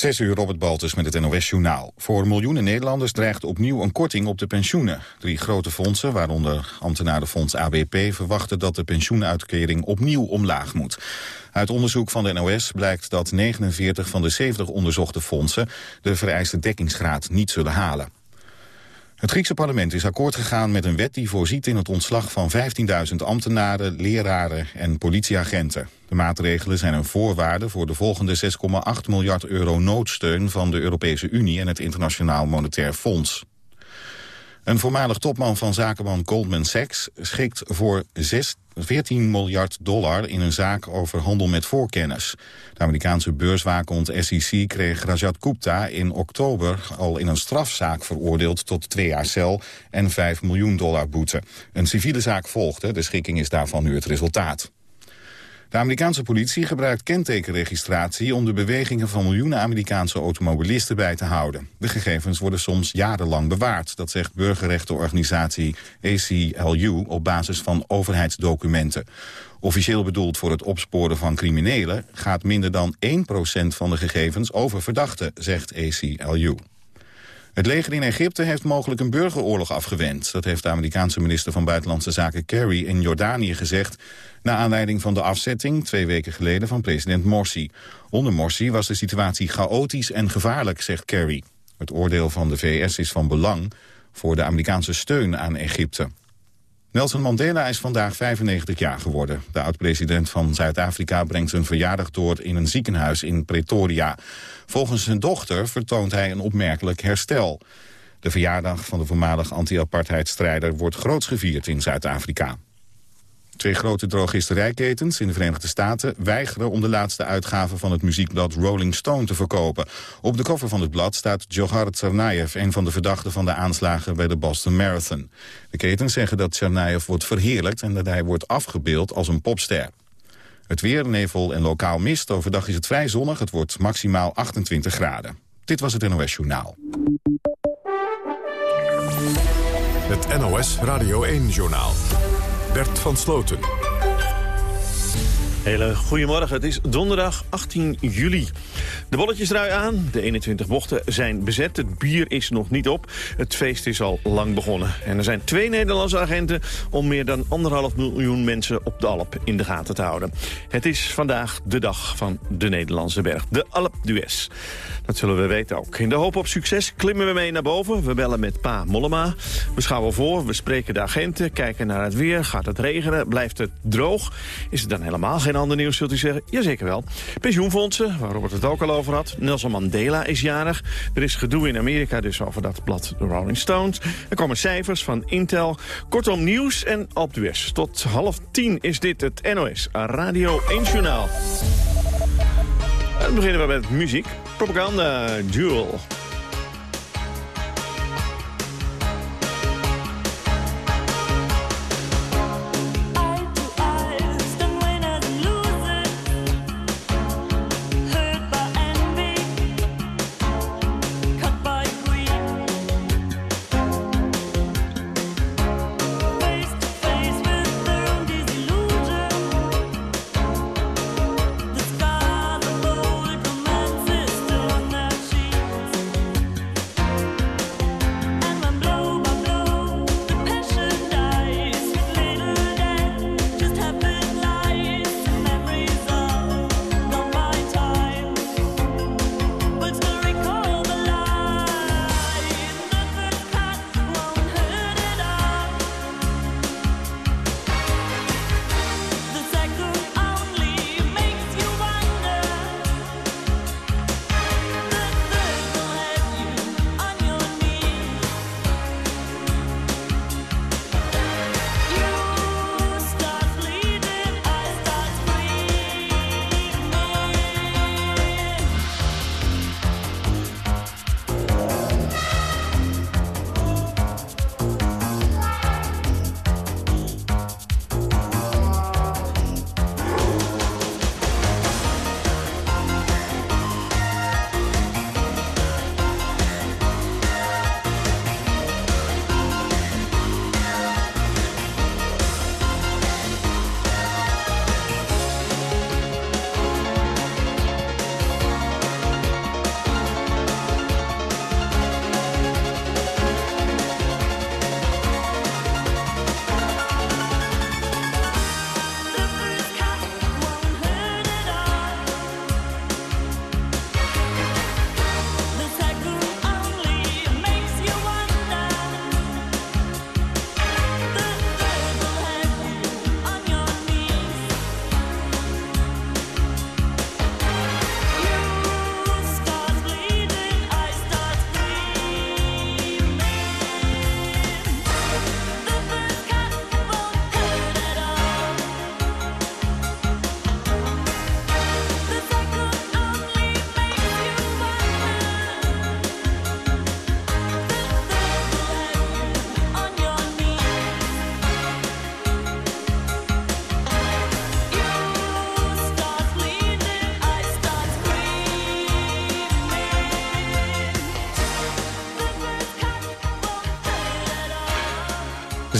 Zes uur Robert Baltus met het NOS-journaal. Voor miljoenen Nederlanders dreigt opnieuw een korting op de pensioenen. Drie grote fondsen, waaronder ambtenarenfonds ABP... verwachten dat de pensioenuitkering opnieuw omlaag moet. Uit onderzoek van de NOS blijkt dat 49 van de 70 onderzochte fondsen... de vereiste dekkingsgraad niet zullen halen. Het Griekse parlement is akkoord gegaan met een wet die voorziet in het ontslag van 15.000 ambtenaren, leraren en politieagenten. De maatregelen zijn een voorwaarde voor de volgende 6,8 miljard euro noodsteun van de Europese Unie en het Internationaal Monetair Fonds. Een voormalig topman van zakenman Goldman Sachs schikt voor 6, 14 miljard dollar in een zaak over handel met voorkennis. De Amerikaanse beurswaakhond SEC kreeg Rajat Gupta in oktober al in een strafzaak veroordeeld tot twee jaar cel en 5 miljoen dollar boete. Een civiele zaak volgde, de schikking is daarvan nu het resultaat. De Amerikaanse politie gebruikt kentekenregistratie om de bewegingen van miljoenen Amerikaanse automobilisten bij te houden. De gegevens worden soms jarenlang bewaard, dat zegt burgerrechtenorganisatie ACLU op basis van overheidsdocumenten. Officieel bedoeld voor het opsporen van criminelen gaat minder dan 1% van de gegevens over verdachten, zegt ACLU. Het leger in Egypte heeft mogelijk een burgeroorlog afgewend. Dat heeft de Amerikaanse minister van Buitenlandse Zaken Kerry in Jordanië gezegd... na aanleiding van de afzetting twee weken geleden van president Morsi. Onder Morsi was de situatie chaotisch en gevaarlijk, zegt Kerry. Het oordeel van de VS is van belang voor de Amerikaanse steun aan Egypte. Nelson Mandela is vandaag 95 jaar geworden. De oud-president van Zuid-Afrika brengt zijn verjaardag door in een ziekenhuis in Pretoria. Volgens zijn dochter vertoont hij een opmerkelijk herstel. De verjaardag van de voormalig anti-apartheidstrijder wordt groots gevierd in Zuid-Afrika. Twee grote drogisterijketens in de Verenigde Staten weigeren om de laatste uitgave van het muziekblad Rolling Stone te verkopen. Op de koffer van het blad staat Djokhar Tsarnaev, een van de verdachten van de aanslagen bij de Boston Marathon. De ketens zeggen dat Tsarnaev wordt verheerlijkt en dat hij wordt afgebeeld als een popster. Het weer, nevel en lokaal mist. Overdag is het vrij zonnig. Het wordt maximaal 28 graden. Dit was het NOS Journaal. Het NOS Radio 1 Journaal. Bert van Sloten. Hele goedemorgen, het is donderdag 18 juli. De bolletjes draaien aan, de 21 bochten zijn bezet, het bier is nog niet op. Het feest is al lang begonnen. En er zijn twee Nederlandse agenten om meer dan anderhalf miljoen mensen op de Alp in de gaten te houden. Het is vandaag de dag van de Nederlandse berg, de Alp d'Huez. Dat zullen we weten ook. In de hoop op succes klimmen we mee naar boven. We bellen met pa Mollema. We schouwen voor, we spreken de agenten, kijken naar het weer. Gaat het regenen? Blijft het droog? Is het dan helemaal geen ander nieuws, zult u zeggen? Jazeker wel. Pensioenfondsen, waar Robert het ook al over had. Nelson Mandela is jarig. Er is gedoe in Amerika dus over dat blad The Rolling Stones. Er komen cijfers van Intel. Kortom nieuws en op de US. Tot half tien is dit het NOS Radio 1 Journaal. Dan beginnen we met muziek. Propaganda Duel.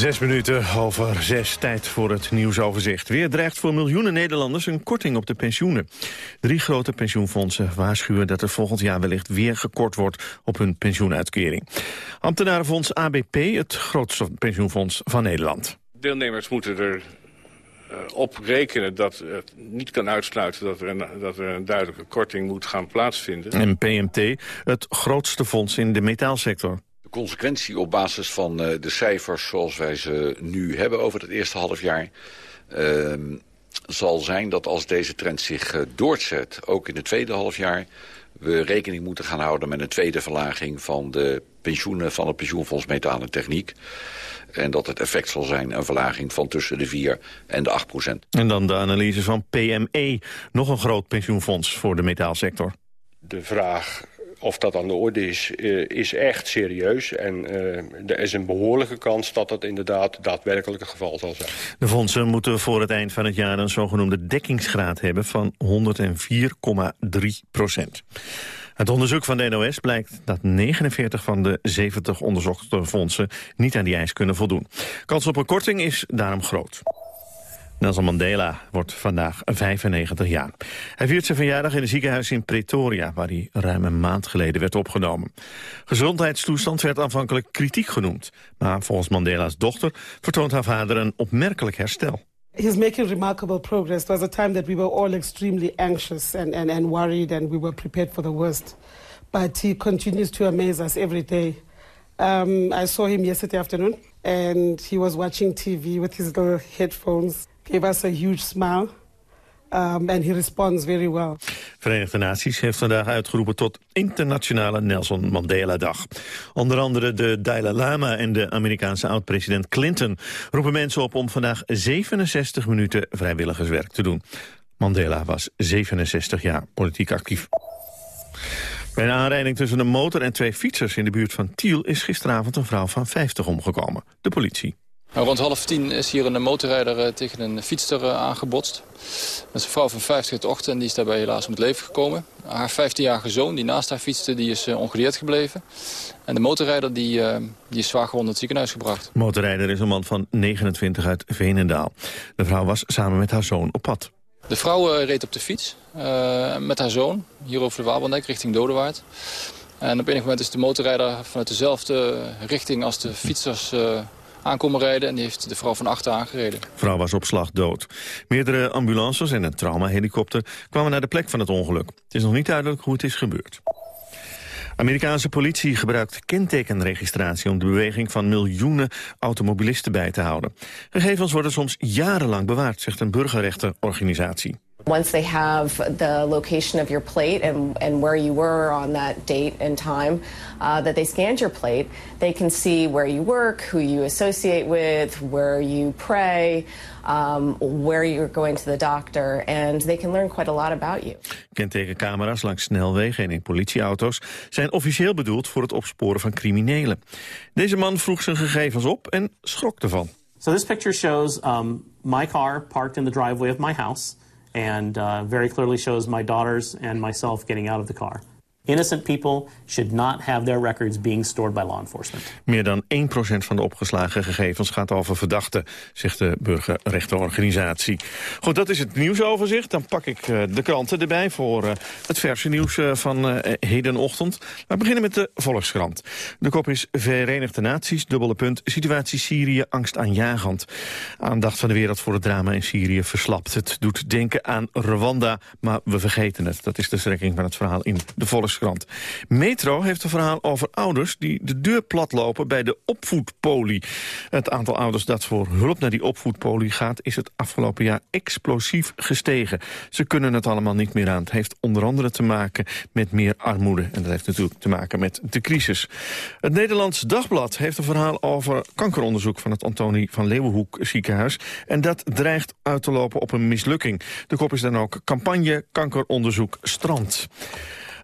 Zes minuten over zes, tijd voor het nieuwsoverzicht. Weer dreigt voor miljoenen Nederlanders een korting op de pensioenen. Drie grote pensioenfondsen waarschuwen dat er volgend jaar wellicht weer gekort wordt op hun pensioenuitkering. Ambtenarenfonds ABP, het grootste pensioenfonds van Nederland. Deelnemers moeten er uh, op rekenen dat het niet kan uitsluiten dat er, een, dat er een duidelijke korting moet gaan plaatsvinden. En PMT, het grootste fonds in de metaalsector consequentie op basis van uh, de cijfers zoals wij ze nu hebben over het eerste halfjaar... Uh, zal zijn dat als deze trend zich uh, doorzet, ook in het tweede halfjaar... we rekening moeten gaan houden met een tweede verlaging van de pensioenen van het pensioenfonds Metalen Techniek. En dat het effect zal zijn een verlaging van tussen de 4 en de 8 procent. En dan de analyse van PME, nog een groot pensioenfonds voor de metaalsector. De vraag of dat aan de orde is, uh, is echt serieus. En uh, er is een behoorlijke kans dat dat inderdaad daadwerkelijk het geval zal zijn. De fondsen moeten voor het eind van het jaar een zogenoemde dekkingsgraad hebben van 104,3 procent. Het onderzoek van de NOS blijkt dat 49 van de 70 onderzochte fondsen niet aan die eis kunnen voldoen. Kans op een korting is daarom groot. Nelson Mandela wordt vandaag 95 jaar. Hij viert zijn verjaardag in een ziekenhuis in Pretoria... waar hij ruim een maand geleden werd opgenomen. Gezondheidstoestand werd aanvankelijk kritiek genoemd. Maar volgens Mandela's dochter vertoont haar vader een opmerkelijk herstel. He's making remarkable progress. It was a time that we were all extremely anxious and, and, and worried... and we were prepared for the worst. But he continues to amaze us every day. Um, I saw him yesterday afternoon... and he was watching TV with his little headphones gave us a huge smile. Um, and he responds very well. Verenigde Naties heeft vandaag uitgeroepen tot internationale Nelson Mandela-dag. Onder andere de Dalai Lama en de Amerikaanse oud-president Clinton roepen mensen op om vandaag 67 minuten vrijwilligerswerk te doen. Mandela was 67 jaar politiek actief. Bij een aanrijding tussen een motor en twee fietsers in de buurt van Tiel... is gisteravond een vrouw van 50 omgekomen. De politie. Nou, rond half tien is hier een motorrijder eh, tegen een fietster eh, aangebotst. Dat is een vrouw van 50 uit ochtend en die is daarbij helaas om het leven gekomen. Haar 15-jarige zoon die naast haar fietste, die is uh, ongedeerd gebleven. En de motorrijder die, die is zwaar gewond naar het ziekenhuis gebracht. Motorrijder is een man van 29 uit Veenendaal. De vrouw was samen met haar zoon op pad. De vrouw reed op de fiets met haar zoon, hier over de Wabelnek richting Dodewaard. En op enig moment is de motorrijder vanuit dezelfde richting als de fietsers aankomen rijden... en die heeft de vrouw van achter aangereden. De vrouw was op slag dood. Meerdere ambulances en een traumahelikopter kwamen naar de plek van het ongeluk. Het is nog niet duidelijk hoe het is gebeurd. Amerikaanse politie gebruikt kentekenregistratie om de beweging van miljoenen automobilisten bij te houden. Gegevens worden soms jarenlang bewaard, zegt een burgerrechtenorganisatie. Once they have the location of your plate and, and where you were on that date and time uh, that they scanned your plate, they can see where you work, who you associate with, where you pray, um, where you're going to the doctor, and they can learn quite a lot about you. Kentekencamera's langs snelwegen en in politieauto's zijn officieel bedoeld voor het opsporen van criminelen. Deze man vroeg zijn gegevens op en schrok ervan. So this picture shows um, my car parked in the driveway of my house and uh, very clearly shows my daughters and myself getting out of the car. Innocent people should not have their records being stored by law enforcement. Meer dan 1% van de opgeslagen gegevens gaat over verdachten, zegt de burgerrechtenorganisatie. Goed, dat is het nieuwsoverzicht. Dan pak ik uh, de kranten erbij voor uh, het verse nieuws uh, van hedenochtend. We beginnen met de Volkskrant. De kop is Verenigde Naties, dubbele punt, situatie Syrië, angstaanjagend. Aandacht van de wereld voor het drama in Syrië verslapt. Het doet denken aan Rwanda, maar we vergeten het. Dat is de strekking van het verhaal in de Volkskrant. Metro heeft een verhaal over ouders die de deur platlopen bij de opvoedpolie. Het aantal ouders dat voor hulp naar die opvoedpolie gaat... is het afgelopen jaar explosief gestegen. Ze kunnen het allemaal niet meer aan. Het heeft onder andere te maken met meer armoede. En dat heeft natuurlijk te maken met de crisis. Het Nederlands Dagblad heeft een verhaal over kankeronderzoek... van het Antonie van Leeuwenhoek ziekenhuis. En dat dreigt uit te lopen op een mislukking. De kop is dan ook campagne kankeronderzoek strand.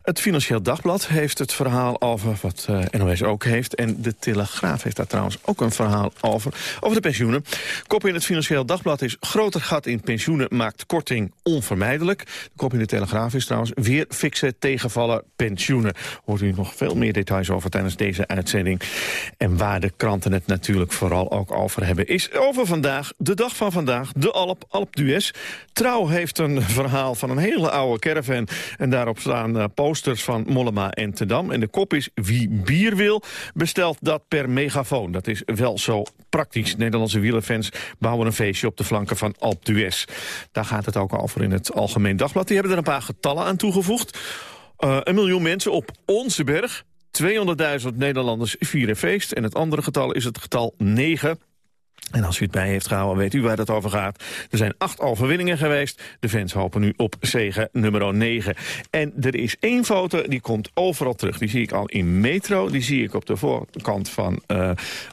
Het Financieel Dagblad heeft het verhaal over wat eh, NOS ook heeft. En de Telegraaf heeft daar trouwens ook een verhaal over. Over de pensioenen. Kop in het Financieel Dagblad is... groter gat in pensioenen maakt korting onvermijdelijk. De kop in de Telegraaf is trouwens... weer fikse tegenvallen pensioenen. Hoort u nog veel meer details over tijdens deze uitzending. En waar de kranten het natuurlijk vooral ook over hebben... is over vandaag, de dag van vandaag, de Alp, Alp Dues. Trouw heeft een verhaal van een hele oude caravan. En daarop staan uh, posters van Mollema en Tedam. En de kop is wie bier wil, bestelt dat per megafoon. Dat is wel zo praktisch. Nederlandse wielerfans bouwen een feestje op de flanken van Alp d'Huez. Daar gaat het ook over in het Algemeen Dagblad. Die hebben er een paar getallen aan toegevoegd. Uh, een miljoen mensen op onze berg. 200.000 Nederlanders vieren feest. En het andere getal is het getal 9. En als u het bij heeft gehouden, weet u waar het over gaat. Er zijn acht overwinningen geweest. De fans hopen nu op zegen nummer 9. En er is één foto, die komt overal terug. Die zie ik al in Metro. Die zie ik op de voorkant van uh,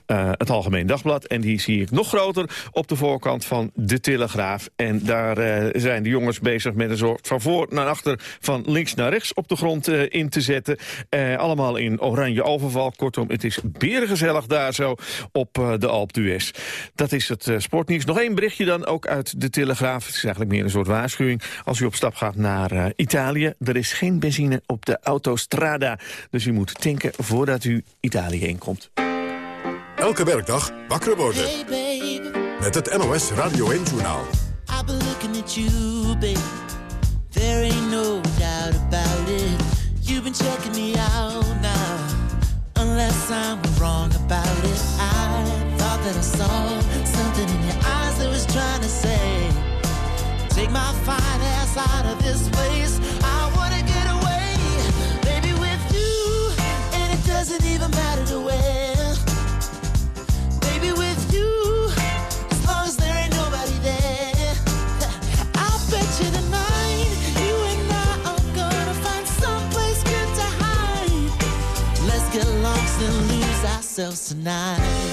uh, het Algemeen Dagblad. En die zie ik nog groter op de voorkant van De Telegraaf. En daar uh, zijn de jongens bezig met een soort van voor naar achter... van links naar rechts op de grond in te zetten. allemaal in oranje overval. Kortom, het is berengezellig daar zo op de Alp. Dat is het uh, sportnieuws. Nog één berichtje dan, ook uit de Telegraaf. Het is eigenlijk meer een soort waarschuwing. Als u op stap gaat naar uh, Italië, er is geen benzine op de autostrada. Dus u moet tanken voordat u Italië inkomt. Elke werkdag wakker worden. Hey babe. Met het NOS Radio 1-journaal. I've been looking at you, babe. There ain't no doubt about it. You've been checking me out now. Unless I'm wrong about it. I that I saw out of this place. I wanna get away, baby, with you, and it doesn't even matter. Baby, with you, as long as there ain't nobody there. I bet you tonight, you and I are gonna find someplace good to hide. Let's get lost and lose ourselves tonight.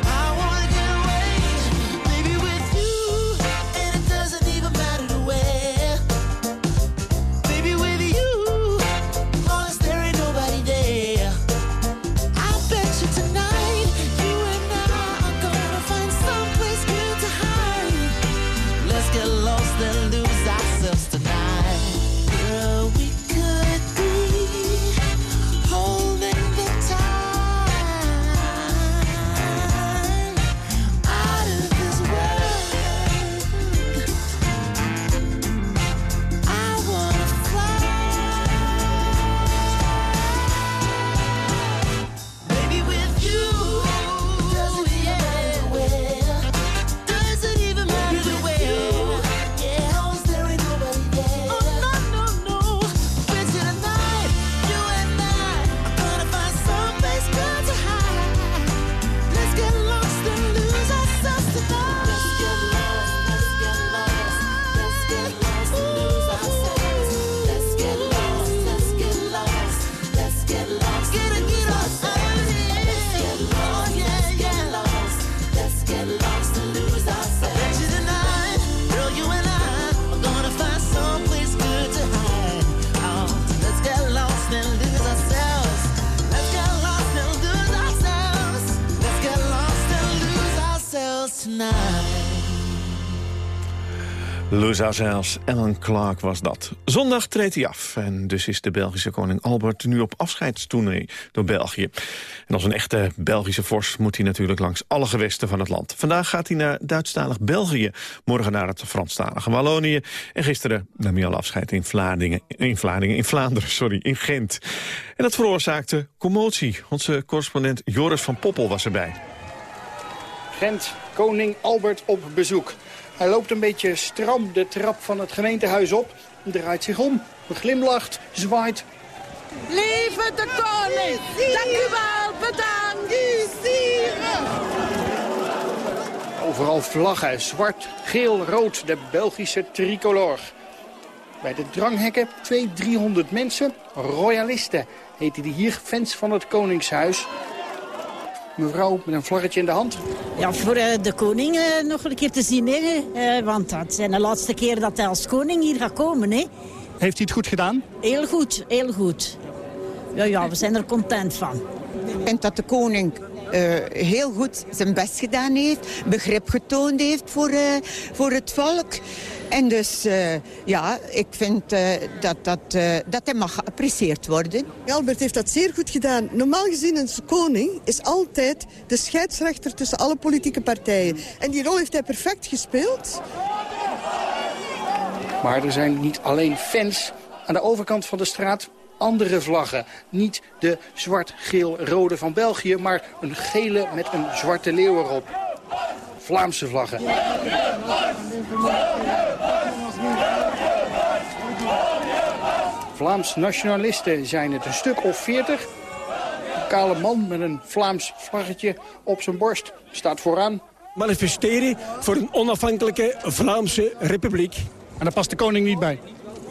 Lose Ourselves, Ellen Clark was dat. Zondag treedt hij af en dus is de Belgische koning Albert nu op afscheidstournee door België. En als een echte Belgische vorst moet hij natuurlijk langs alle gewesten van het land. Vandaag gaat hij naar Duitsstalig België, morgen naar het Franstalige Wallonië en gisteren nam hij al afscheid in Vlaardingen, in Vlaardingen, in Vlaanderen, sorry, in Gent. En dat veroorzaakte commotie. Onze correspondent Joris van Poppel was erbij. Gent, koning Albert op bezoek. Hij loopt een beetje stram de trap van het gemeentehuis op. Draait zich om, glimlacht, zwaait. Lieve de koning, dank u wel, bedankt. Overal vlaggen, zwart, geel, rood, de Belgische tricolor. Bij de dranghekken 200, 300 mensen, royalisten heten die hier, fans van het Koningshuis. Mevrouw met een vlaggetje in de hand. Ja, voor uh, de koning uh, nog een keer te zien, hè. Uh, want dat zijn de laatste keer dat hij als koning hier gaat komen. Hè. Heeft hij het goed gedaan? Heel goed, heel goed. Ja, ja, we zijn er content van. Ik vind dat de koning uh, heel goed zijn best gedaan heeft. Begrip getoond heeft voor, uh, voor het volk. En dus, uh, ja, ik vind dat, dat, dat hij mag geapprecieerd worden. Albert heeft dat zeer goed gedaan. Normaal gezien een koning is altijd de scheidsrechter tussen alle politieke partijen. En die rol heeft hij perfect gespeeld. Maar er zijn niet alleen fans. Aan de overkant van de straat andere vlaggen. Niet de zwart-geel-rode van België, maar een gele met een zwarte leeuw erop. Vlaamse vlaggen. Vlaams nationalisten zijn het een stuk of veertig. Een kale man met een Vlaams vlaggetje op zijn borst staat vooraan. Manifesteren voor een onafhankelijke Vlaamse republiek. En daar past de koning niet bij?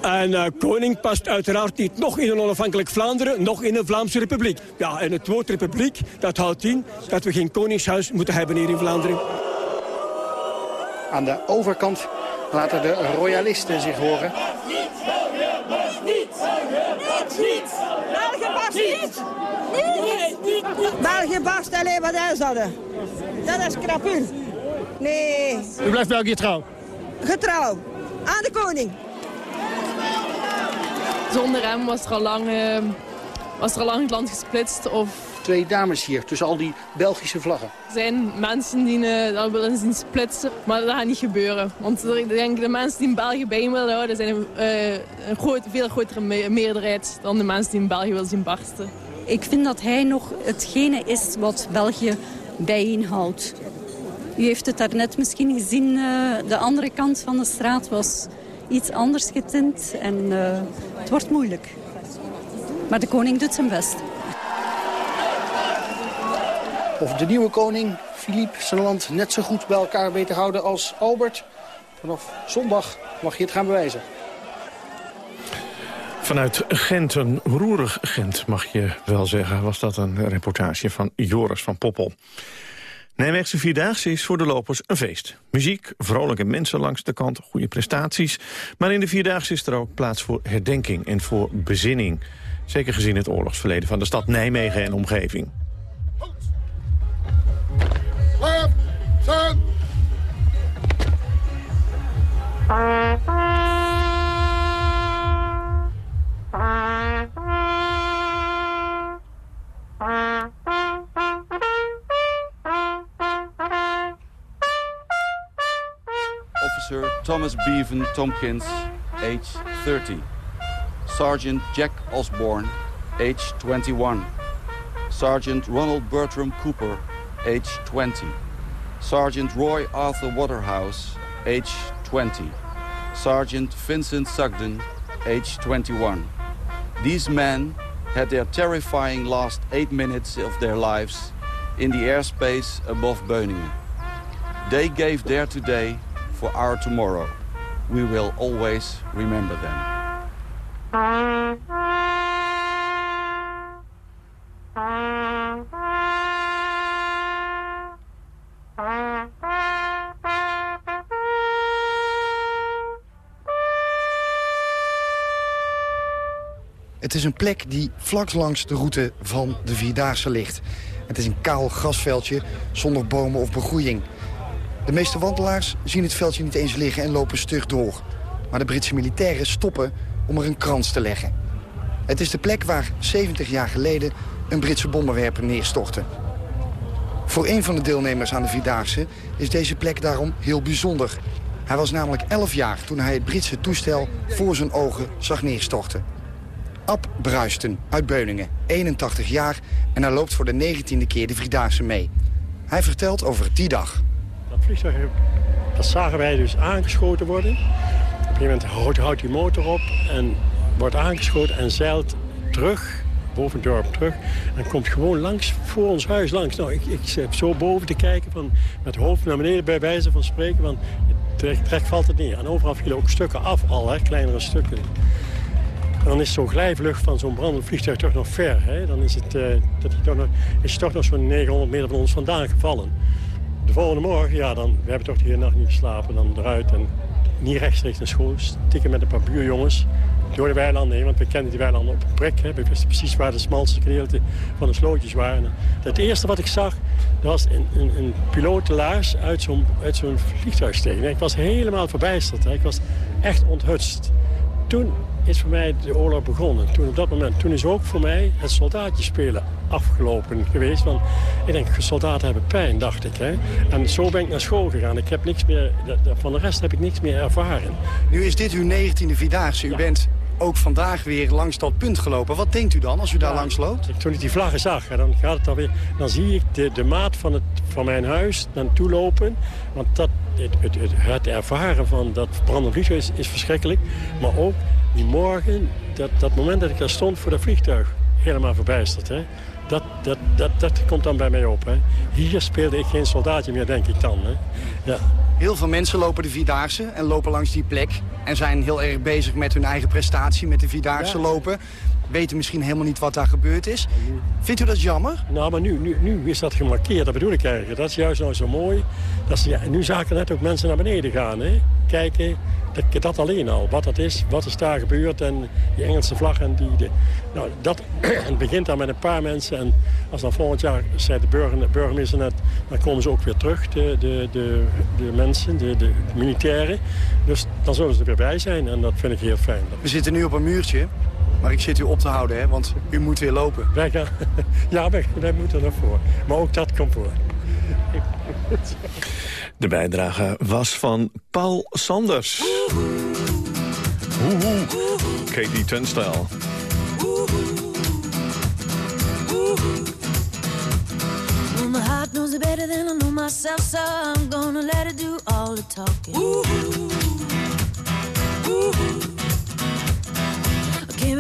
En uh, koning past uiteraard niet nog in een onafhankelijk Vlaanderen, nog in een Vlaamse republiek. Ja, en het woord republiek, dat houdt in dat we geen koningshuis moeten hebben hier in Vlaanderen. Aan de overkant laten de royalisten zich horen. Niet, niet, niet, België barst niet. Niet, België barst alleen wat hij hadden. Dat is krapul. Nee. U blijft België trouw? Getrouw. Aan de koning. Zonder hem was er al lang, uh, was er al lang het land gesplitst. Of... Twee dames hier, tussen al die Belgische vlaggen. Er zijn mensen die uh, dat willen zien splitsen, maar dat gaat niet gebeuren. Want ik denk de mensen die in België bij willen houden, zijn een, uh, een groot, veel grotere me meerderheid dan de mensen die in België willen zien barsten. Ik vind dat hij nog hetgene is wat België bijeenhoudt. U heeft het daarnet misschien gezien, de andere kant van de straat was iets anders getint en uh, het wordt moeilijk. Maar de koning doet zijn best. Of de nieuwe koning, Philippe, zijn land net zo goed bij elkaar weet te houden als Albert. Vanaf zondag mag je het gaan bewijzen. Vanuit Gent, een roerig Gent mag je wel zeggen, was dat een reportage van Joris van Poppel. Nijmeegse Vierdaagse is voor de lopers een feest. Muziek, vrolijke mensen langs de kant, goede prestaties. Maar in de Vierdaagse is er ook plaats voor herdenking en voor bezinning. Zeker gezien het oorlogsverleden van de stad Nijmegen en omgeving. Thomas Bevan Tompkins, age 30. Sergeant Jack Osborne, age 21. Sergeant Ronald Bertram Cooper, age 20. Sergeant Roy Arthur Waterhouse, age 20. Sergeant Vincent Sugden, age 21. These men had their terrifying last eight minutes of their lives in the airspace above Beuningen. They gave their today for our tomorrow. We will always remember them. Het is een plek die vlak langs de route van de Vierdaagse ligt. Het is een kaal grasveldje zonder bomen of begroeiing. De meeste wandelaars zien het veldje niet eens liggen en lopen stug door. Maar de Britse militairen stoppen om er een krans te leggen. Het is de plek waar 70 jaar geleden een Britse bommenwerper neerstortte. Voor een van de deelnemers aan de Vierdaagse is deze plek daarom heel bijzonder. Hij was namelijk 11 jaar toen hij het Britse toestel voor zijn ogen zag neerstorten. Ab Bruisten uit Beuningen, 81 jaar en hij loopt voor de 19e keer de Vierdaagse mee. Hij vertelt over die dag dat zagen wij dus aangeschoten worden. Op een gegeven moment houdt, die motor op en wordt aangeschoten en zeilt terug boven het dorp terug. En komt gewoon langs, voor ons huis langs. Nou, ik, ik heb zo boven te kijken, van, met het hoofd naar beneden bij wijze van spreken. Want direct, valt het neer. En overal vielen ook stukken af al, kleinere stukken. En dan is zo'n glijvlucht van zo'n brandend vliegtuig toch nog ver. Hè? Dan is het, uh, dat toch nog, toch nog zo'n 900 meter van ons vandaan gevallen. De volgende morgen, ja, dan, we hebben toch die hele nacht niet geslapen. Dan eruit en niet rechtstreeks naar school. Stikken met een paar buurjongens door de weilanden heen. Want we kennen die weilanden op een prik. Hè. We wisten precies waar de smalste gedeelte van de slootjes waren. Het eerste wat ik zag, dat was een, een, een uit zo'n zo'n vliegtuig stegen. Ik was helemaal verbijsterd. Hè. Ik was echt onthutst. Toen is voor mij de oorlog begonnen. Toen op dat moment, toen is ook voor mij het soldaatje spelen afgelopen geweest. Want ik denk, soldaten hebben pijn, dacht ik. Hè? En zo ben ik naar school gegaan. Ik heb niks meer, van de rest heb ik niks meer ervaren. Nu is dit uw negentiende Vierdaagse. U bent ook vandaag weer langs dat punt gelopen. Wat denkt u dan als u daar langs loopt? Toen ik die vlaggen zag, dan, gaat het alweer, dan zie ik de, de maat van, het, van mijn huis naartoe lopen. Want dat, het, het, het, ervaren van dat brandend vliegtuig is, is verschrikkelijk. Maar ook die morgen, dat, dat moment dat ik daar stond voor dat vliegtuig, helemaal verbijsterd. Hè? Dat, dat, dat, dat komt dan bij mij op. Hè? Hier speelde ik geen soldaatje meer, denk ik dan. Hè? Ja. Heel veel mensen lopen de Vierdaagse en lopen langs die plek... en zijn heel erg bezig met hun eigen prestatie, met de Vierdaagse lopen weten misschien helemaal niet wat daar gebeurd is. Vindt u dat jammer? Nou, maar nu, nu, nu is dat gemarkeerd, dat bedoel ik eigenlijk. Dat is juist nou zo mooi. Dat ze, ja, nu zagen net ook mensen naar beneden gaan. Hè? Kijken, dat, dat alleen al. Wat dat is, wat is daar gebeurd en die Engelse vlag. En die, de, nou, dat, het begint dan met een paar mensen. En als dan volgend jaar, zei de, burger, burgemeester net... dan komen ze ook weer terug, de, de, de, de mensen, de, de militairen. Dus dan zullen ze er weer bij zijn en dat vind ik heel fijn. We zitten nu op een muurtje. Maar ik zit u op te houden, hè, want u moet weer lopen. Wij gaan, ja, wij, wij moeten ervoor. Maar ook dat komt voor. De bijdrage was van Paul Sanders. Oeh, Katie heart knows it better than I know myself, so I'm gonna let it do all the talking. Ooh. Ooh. Came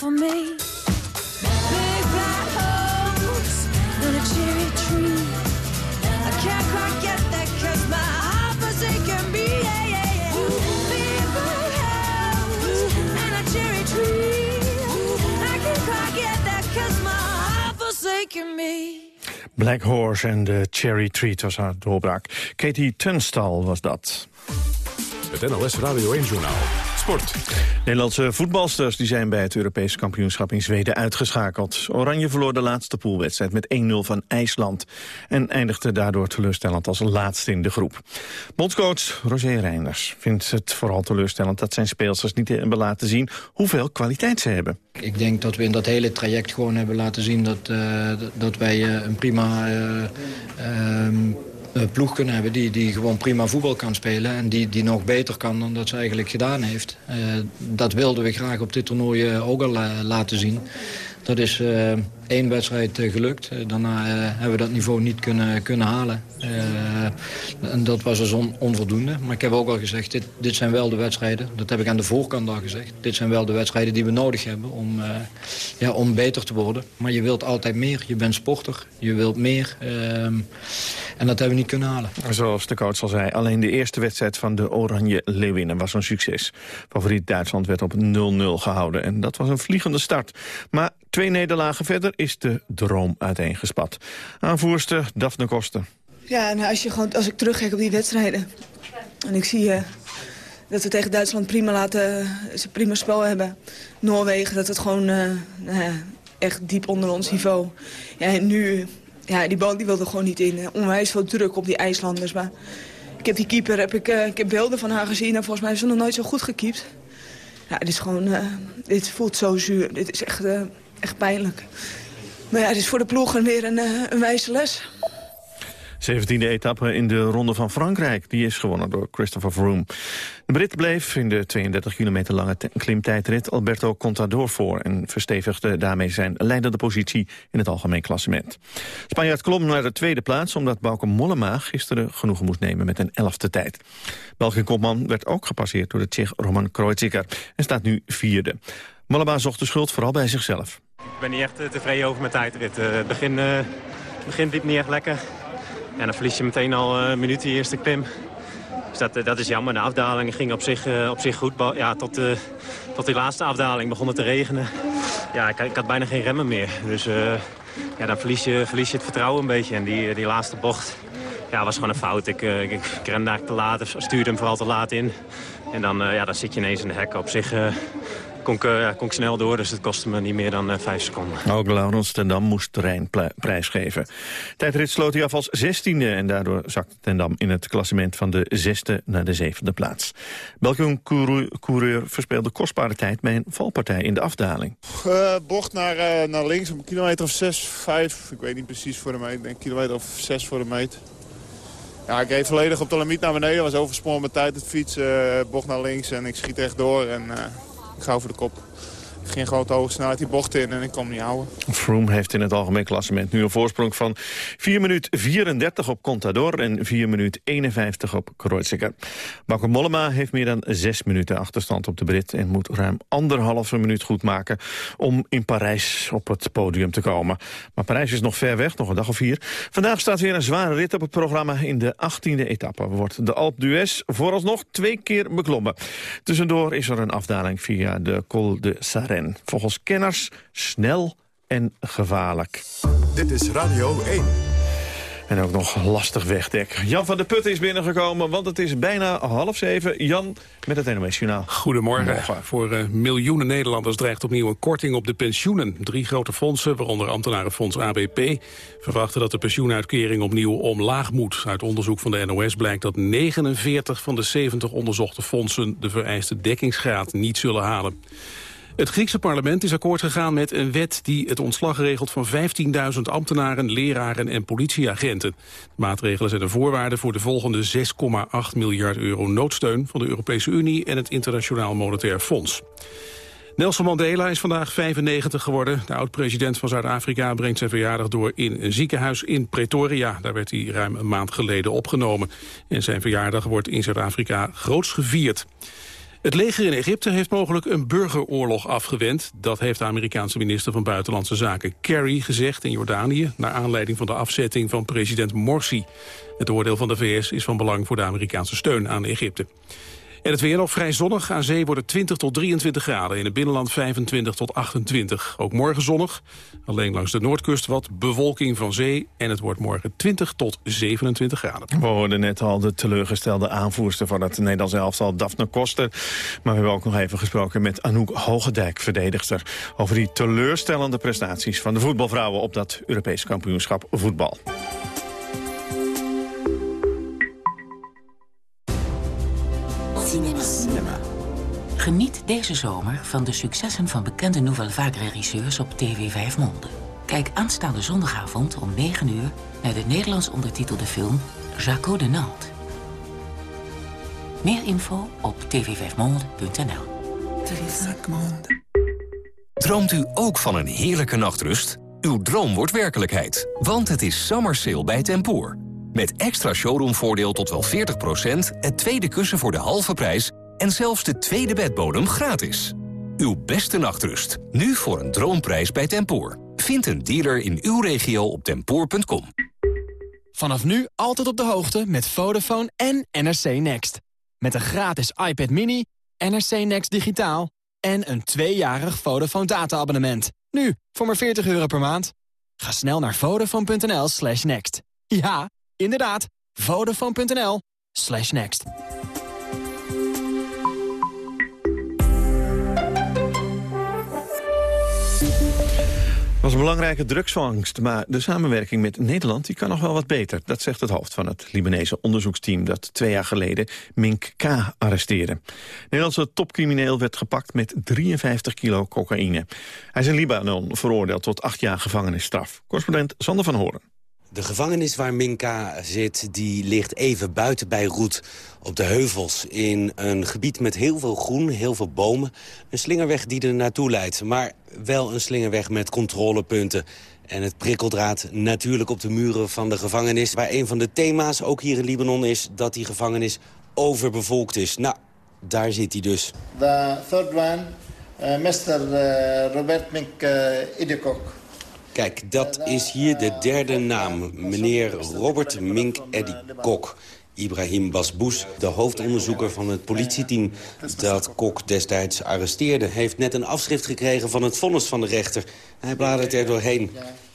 For me. Black Horse en de Cherry Treat was haar doorbraak. Katie Tunstall was dat. Het NLS Radio 1 Journaal. Sport. Nederlandse voetbalsters die zijn bij het Europese kampioenschap in Zweden uitgeschakeld. Oranje verloor de laatste poolwedstrijd met 1-0 van IJsland. En eindigde daardoor teleurstellend als laatste in de groep. Bondscoach Roger Reinders vindt het vooral teleurstellend dat zijn speelsters niet hebben laten zien hoeveel kwaliteit ze hebben. Ik denk dat we in dat hele traject gewoon hebben laten zien dat, uh, dat wij uh, een prima uh, um, ploeg kunnen hebben... Die, die gewoon prima voetbal kan spelen en die, die nog beter kan dan dat ze eigenlijk gedaan heeft. dat wilden we graag op dit toernooi ook al laten zien. Dat is één wedstrijd gelukt. daarna hebben we dat niveau niet kunnen, kunnen halen. en dat was dus on, onvoldoende. Maar ik heb ook al gezegd, dit, dit zijn wel de wedstrijden. Dat heb ik aan de voorkant al gezegd. Dit zijn wel de wedstrijden die we nodig hebben om, ja, om beter te worden. Maar je wilt altijd meer. Je bent sporter. Je wilt meer. en dat hebben we niet kunnen halen. Zoals de coach al zei, alleen de eerste wedstrijd van de Oranje Leeuwinnen was een succes. Favoriet Duitsland werd op 0-0 gehouden. En dat was een vliegende start. Maar twee nederlagen verder is de droom uiteengespat. Aanvoerster Daphne Koster. Ja, als, je gewoon, als ik terugkijk op die wedstrijden... en ik zie uh, dat we tegen Duitsland prima, laten, ze prima spel hebben. Noorwegen, dat het gewoon uh, nou echt diep onder ons niveau. Ja, en nu, ja, die bal die wilde gewoon niet in. Onwijs veel druk op die IJslanders. Maar ik heb die keeper, heb ik, ik heb beelden van haar gezien... en volgens mij is ze nog nooit zo goed gekiept. Ja, dit is gewoon, dit voelt zo zuur. Dit is echt, echt pijnlijk. Maar ja, het is voor de ploegen weer een, een wijze les. 17e etappe in de Ronde van Frankrijk. Die is gewonnen door Christopher Froome. De Brit bleef in de 32 kilometer lange klimtijdrit Alberto Contador voor... en verstevigde daarmee zijn leidende positie in het algemeen klassement. Spanjaard klom naar de tweede plaats... omdat Bauke Mollema gisteren genoegen moest nemen met een elfde tijd. België kopman werd ook gepasseerd door de Tsjech Roman Kreuziger... en staat nu vierde. Mollema zocht de schuld vooral bij zichzelf. Ben niet echt tevreden over mijn tijdrit. Uh, het begin, uh, begin liep niet echt lekker. En dan verlies je meteen al een minuut eerste klim. Dus dat, dat is jammer. De afdaling ging op zich, uh, op zich goed. Ja, tot, uh, tot die laatste afdaling begon het te regenen. Ja, ik, ik had bijna geen remmen meer. Dus uh, ja, dan verlies je, verlies je het vertrouwen een beetje. En die, die laatste bocht ja, was gewoon een fout. Ik, ik, ik eigenlijk te laat, stuurde hem vooral te laat in. En dan, ja, dan zit je ineens in de hek. Op zich kon ik, uh, kon ik snel door, dus het kostte me niet meer dan uh, vijf seconden. Ook Laurens Tendam moest terrein prijsgeven. Tijdrit sloot hij af als zestiende en daardoor zakte Tendam in het klassement van de zesde naar de zevende plaats. Belgium coureur verspeelde kostbare tijd bij een valpartij in de afdaling. Uh, bocht naar, naar links, een kilometer of zes, vijf, ik weet niet precies voor de meet, ik denk een kilometer of zes voor de meet. Ja, ik reed volledig op de limiet naar beneden, was overspoord met tijd het fietsen, bocht naar links en ik schiet echt door en ga over de kop. Ik ging gewoon te hoge snelheid die bocht in en ik kon niet houden. Froome heeft in het algemeen klassement nu een voorsprong van 4 minuut 34 op Contador en 4 minuut 51 op Kreuziger. Bauke Mollema heeft meer dan 6 minuten achterstand op de Brit en moet ruim anderhalve minuut goed maken om in Parijs op het podium te komen. Maar Parijs is nog ver weg, nog een dag of vier. Vandaag staat weer een zware rit op het programma in de 18e etappe. Wordt de Alpe d'Huez vooralsnog twee keer beklommen. Tussendoor is er een afdaling via de Col de Sarre. Volgens kenners snel en gevaarlijk. Dit is Radio 1. En ook nog lastig wegdek. Jan van der Putten is binnengekomen, want het is bijna half zeven. Jan met het NOS Journaal. Goedemorgen. Morgen. Voor uh, miljoenen Nederlanders dreigt opnieuw een korting op de pensioenen. Drie grote fondsen, waaronder ambtenarenfonds ABP... verwachten dat de pensioenuitkering opnieuw omlaag moet. Uit onderzoek van de NOS blijkt dat 49 van de 70 onderzochte fondsen... de vereiste dekkingsgraad niet zullen halen. Het Griekse parlement is akkoord gegaan met een wet die het ontslag regelt van 15.000 ambtenaren, leraren en politieagenten. De maatregelen zijn een voorwaarde voor de volgende 6,8 miljard euro noodsteun van de Europese Unie en het Internationaal Monetair Fonds. Nelson Mandela is vandaag 95 geworden. De oud-president van Zuid-Afrika brengt zijn verjaardag door in een ziekenhuis in Pretoria. Daar werd hij ruim een maand geleden opgenomen. En zijn verjaardag wordt in Zuid-Afrika groots gevierd. Het leger in Egypte heeft mogelijk een burgeroorlog afgewend. Dat heeft de Amerikaanse minister van Buitenlandse Zaken Kerry gezegd in Jordanië... naar aanleiding van de afzetting van president Morsi. Het oordeel van de VS is van belang voor de Amerikaanse steun aan Egypte. En het weer nog vrij zonnig. Aan zee worden 20 tot 23 graden. In het binnenland 25 tot 28. Ook morgen zonnig. Alleen langs de noordkust wat bewolking van zee. En het wordt morgen 20 tot 27 graden. We hoorden net al de teleurgestelde aanvoerster van het Nederlands elftal, Daphne Koster. Maar we hebben ook nog even gesproken met Anouk Hogendijk, verdedigster... over die teleurstellende prestaties van de voetbalvrouwen op dat Europees kampioenschap voetbal. Cinema. Geniet deze zomer van de successen van bekende Nouvelle Vague-regisseurs op TV 5 Monde. Kijk aanstaande zondagavond om 9 uur naar de Nederlands ondertitelde film Jaco de Nantes. Meer info op tv5monde.nl. Droomt u ook van een heerlijke nachtrust? Uw droom wordt werkelijkheid, want het is summer sale bij Tempoor. Met extra showroomvoordeel tot wel 40%, het tweede kussen voor de halve prijs... en zelfs de tweede bedbodem gratis. Uw beste nachtrust, nu voor een droomprijs bij Tempoor. Vind een dealer in uw regio op tempoor.com. Vanaf nu altijd op de hoogte met Vodafone en NRC Next. Met een gratis iPad mini, NRC Next digitaal... en een tweejarig Vodafone data-abonnement. Nu, voor maar 40 euro per maand. Ga snel naar vodafone.nl slash next. Ja, inderdaad, vodafone.nl slash next. was een belangrijke drugsvangst, maar de samenwerking met Nederland die kan nog wel wat beter. Dat zegt het hoofd van het Libanese onderzoeksteam dat twee jaar geleden Mink K. arresteerde. Nederlandse topcrimineel werd gepakt met 53 kilo cocaïne. Hij is in Libanon veroordeeld tot acht jaar gevangenisstraf. Correspondent Sander van Horen. De gevangenis waar Minka zit, die ligt even buiten Beirut op de heuvels. In een gebied met heel veel groen, heel veel bomen. Een slingerweg die er naartoe leidt, maar wel een slingerweg met controlepunten. En het prikkeldraad natuurlijk op de muren van de gevangenis... waar een van de thema's, ook hier in Libanon, is dat die gevangenis overbevolkt is. Nou, daar zit hij dus. The third one, uh, Mr. Uh, Robert Mink uh, Idekok. Kijk, dat is hier de derde naam. Meneer Robert Mink Eddy Kok. Ibrahim Basbous, de hoofdonderzoeker van het politieteam... dat Kok destijds arresteerde... heeft net een afschrift gekregen van het vonnis van de rechter. Hij bladert er doorheen.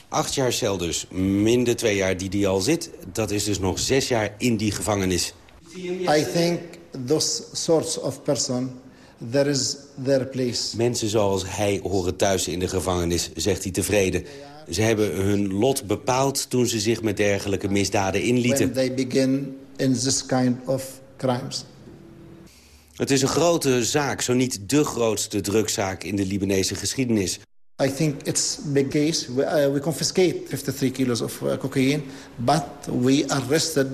Acht jaar cel dus. Minder twee jaar die die al zit. Dat is dus nog zes jaar in die gevangenis. I think those sorts of person there is their place. Mensen zoals hij horen thuis in de gevangenis, zegt hij tevreden. Ze hebben hun lot bepaald toen ze zich met dergelijke misdaden inlieten. When they begin in this kind of crimes. Het is een grote zaak, zo niet de grootste drugszaak in de Libanese geschiedenis. I think it's big case. We, uh, we confiscate 53 kilos of uh, cocaine, but we arrested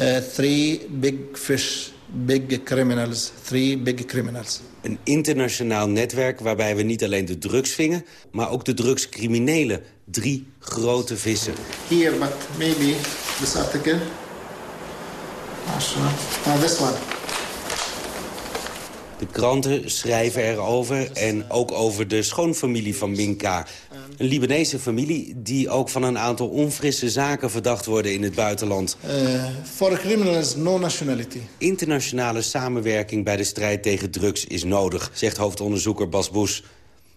uh, three big fish, big criminals, three big criminals. Een internationaal netwerk waarbij we niet alleen de drugs vingen... maar ook de drugscriminelen. Drie grote vissen. Here, but maybe this article. Uh, this one. De kranten schrijven erover en ook over de schoonfamilie van Minka. Een Libanese familie die ook van een aantal onfrisse zaken verdacht worden in het buitenland. Uh, for a criminal is no nationality. Internationale samenwerking bij de strijd tegen drugs is nodig, zegt hoofdonderzoeker Bas Boes.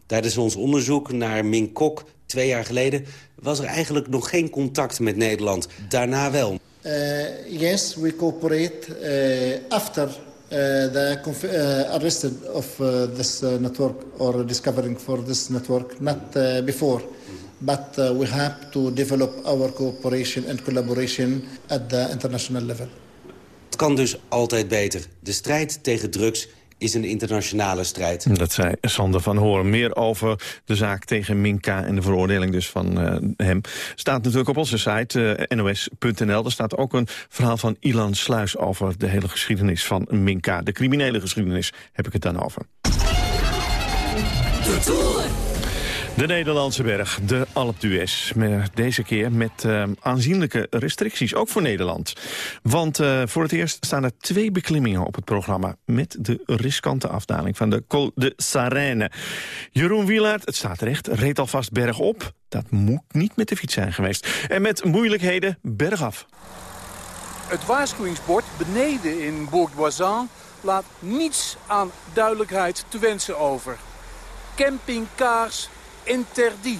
Tijdens ons onderzoek naar Min Kok twee jaar geleden... was er eigenlijk nog geen contact met Nederland. Daarna wel. Uh, yes, we cooperate uh, after the uh, arrested of uh, this network or discovering for this network, not before. But we have to develop our cooperation and collaboration at the international level. Het kan dus altijd beter. De strijd tegen drugs is een internationale strijd. Dat zei Sander van Hoorn. Meer over de zaak tegen Minka en de veroordeling dus van uh, hem... staat natuurlijk op onze site, uh, nos.nl. Er staat ook een verhaal van Ilan Sluis over de hele geschiedenis van Minka. De criminele geschiedenis heb ik het dan over. De Tour. De Nederlandse berg, de Alp d'Huez. Deze keer met uh, aanzienlijke restricties, ook voor Nederland. Want uh, voor het eerst staan er twee beklimmingen op het programma... met de riskante afdaling van de Col de Sarenne. Jeroen Wielaert, het staat recht, reed alvast bergop. Dat moet niet met de fiets zijn geweest. En met moeilijkheden bergaf. Het waarschuwingsbord beneden in Bourg-Boisan laat niets aan duidelijkheid te wensen over. Campingkaars interdit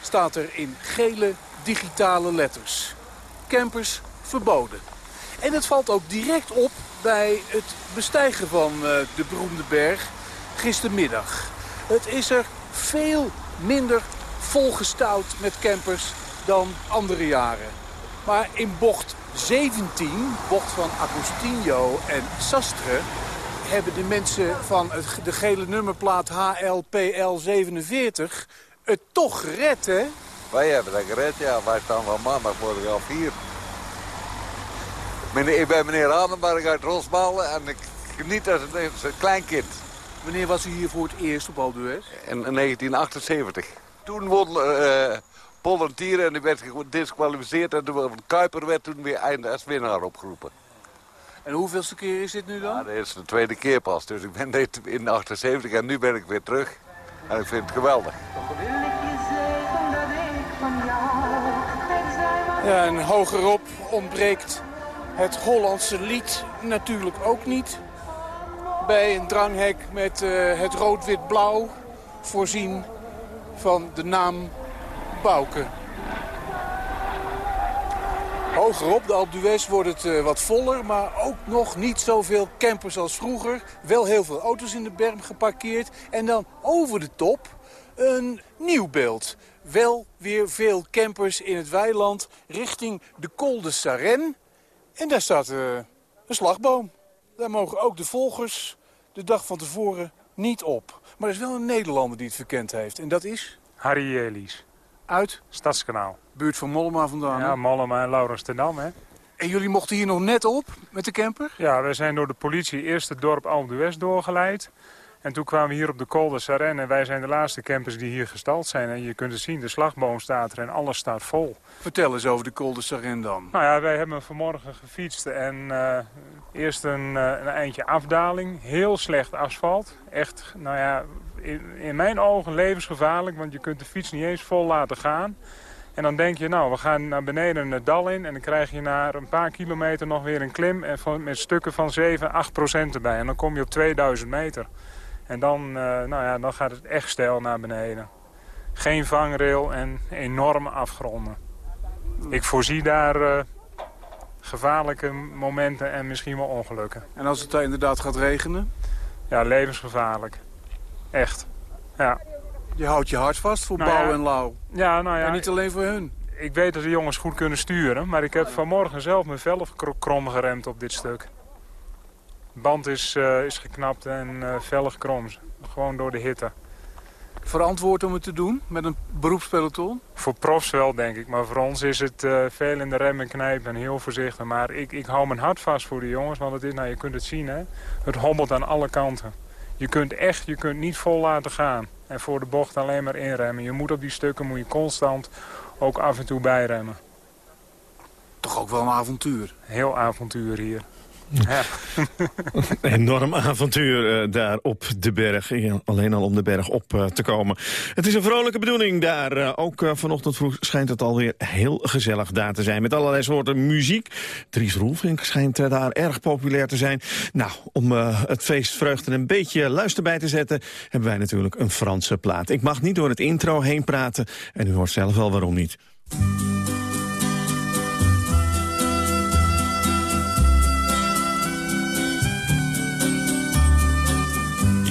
staat er in gele digitale letters. Campers verboden. En het valt ook direct op bij het bestijgen van uh, de beroemde berg gistermiddag. Het is er veel minder volgestouwd met campers dan andere jaren. Maar in bocht 17, bocht van Agostinho en Sastre... hebben de mensen van het, de gele nummerplaat HLPL47 het toch gered, hè? Wij hebben dat gered, ja. Wij staan van maandag morgen al vier. Ik ben meneer Adenberg uit Rosmalen en ik geniet als een, als een klein kind. Wanneer was u hier voor het eerst op In, in 1978. Toen won uh, en die werd gedisqualificeerd. En de Kuiper werd toen weer einde als winnaar opgeroepen. En hoeveelste keer is dit nu dan? Ja, dit is de tweede keer pas. Dus ik ben dit in 78 en nu ben ik weer terug. En ik vind het geweldig. Ja, en hogerop ontbreekt het Hollandse lied natuurlijk ook niet. Bij een dranghek met uh, het rood-wit-blauw voorzien van de naam Bouke. Hogerop, de Alpe d'Huez, wordt het uh, wat voller, maar ook nog niet zoveel campers als vroeger. Wel heel veel auto's in de berm geparkeerd. En dan over de top een nieuw beeld. Wel weer veel campers in het weiland richting de Col de Sarenne. En daar staat uh, een slagboom. Daar mogen ook de volgers de dag van tevoren niet op. Maar er is wel een Nederlander die het verkend heeft. En dat is? Harry Elies. Uit? Stadskanaal. Buurt van Mollema vandaan. Ja, Mollema en Laurens ten Dam, hè. En jullie mochten hier nog net op met de camper? Ja, wij zijn door de politie eerst het dorp Alpe d'Huez doorgeleid. En toen kwamen we hier op de Col de Sarenne en wij zijn de laatste campers die hier gestald zijn. En je kunt het zien, de slagboom staat er en alles staat vol. Vertel eens over de Col de Sarenne dan. Nou ja, wij hebben vanmorgen gefietst en uh, eerst een, uh, een eindje afdaling. Heel slecht asfalt. Echt, nou ja, in, in mijn ogen levensgevaarlijk, want je kunt de fiets niet eens vol laten gaan. En dan denk je, nou, we gaan naar beneden het dal in... en dan krijg je na een paar kilometer nog weer een klim... En met stukken van 7, 8 procent erbij. En dan kom je op 2000 meter. En dan, uh, nou ja, dan gaat het echt stijl naar beneden. Geen vangrail en enorme afgronden. Ik voorzie daar uh, gevaarlijke momenten en misschien wel ongelukken. En als het daar inderdaad gaat regenen? Ja, levensgevaarlijk. Echt, ja. Je houdt je hart vast voor nou Bouw ja, en Lauw. Ja, nou ja. En niet alleen voor hun. Ik weet dat de jongens goed kunnen sturen, maar ik heb vanmorgen zelf mijn velf krom geremd op dit stuk. Band is, uh, is geknapt en uh, vellig krom. Gewoon door de hitte. Verantwoord om het te doen met een beroepspeloton? Voor profs wel, denk ik. Maar voor ons is het uh, veel in de rem en knijpen en heel voorzichtig. Maar ik, ik hou mijn hart vast voor de jongens. Want het is, nou, je kunt het zien, hè. Het hobbelt aan alle kanten. Je kunt echt, je kunt niet vol laten gaan. En voor de bocht alleen maar inremmen. Je moet op die stukken moet je constant ook af en toe bijremmen. Toch ook wel een avontuur? Heel avontuur hier. Ja. Een enorm avontuur uh, daar op de berg. Alleen al om de berg op uh, te komen. Het is een vrolijke bedoeling daar. Uh, ook vanochtend vroeg schijnt het alweer heel gezellig daar te zijn. Met allerlei soorten muziek. Dries Roelvink schijnt daar erg populair te zijn. Nou, om het feestvreugde een beetje luister bij te zetten... hebben wij natuurlijk een Franse plaat. Ik mag niet door het intro heen praten. En u hoort zelf wel waarom niet.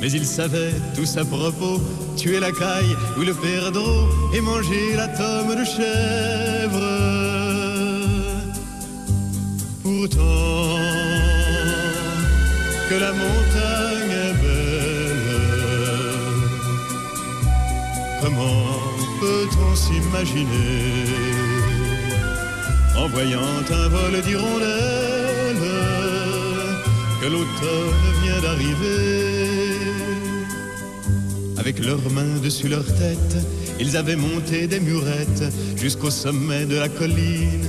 Mais ils savaient tous à propos tuer la caille ou le perdreau et manger la tome de chèvre. Pourtant, que la montagne est belle, comment peut-on s'imaginer en voyant un vol d'hirondelles que l'automne vient d'arriver? Avec leurs mains dessus leur tête, ils avaient monté des murettes jusqu'au sommet de la colline.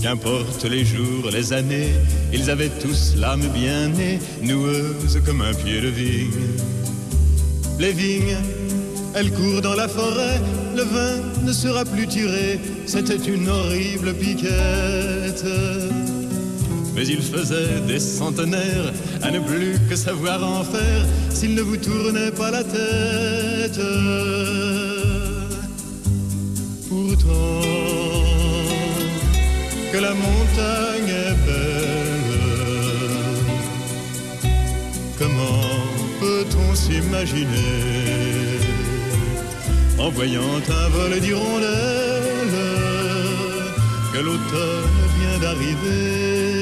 Qu'importe les jours, les années, ils avaient tous l'âme bien née, noueuse comme un pied de vigne. Les vignes, elles courent dans la forêt, le vin ne sera plus tiré, c'était une horrible piquette. Mais il faisait des centenaires à ne plus que savoir en faire s'il ne vous tournait pas la tête. Pourtant, que la montagne est belle, comment peut-on s'imaginer en voyant un vol d'hirondelles que l'automne vient d'arriver?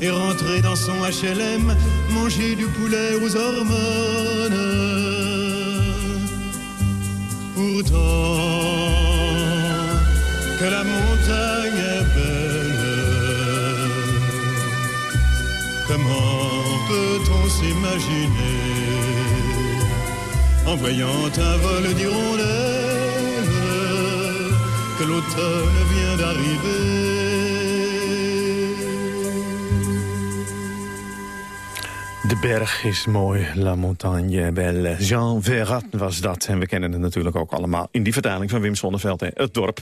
et rentrer dans son HLM, manger du poulet aux hormones. Pourtant, que la montagne est belle, comment peut-on s'imaginer en voyant un vol d'hirondelles que l'automne vient d'arriver berg is mooi, La Montagne Belle. Jean Verrat was dat. En we kennen het natuurlijk ook allemaal in die vertaling van Wim Sonneveld, het dorp.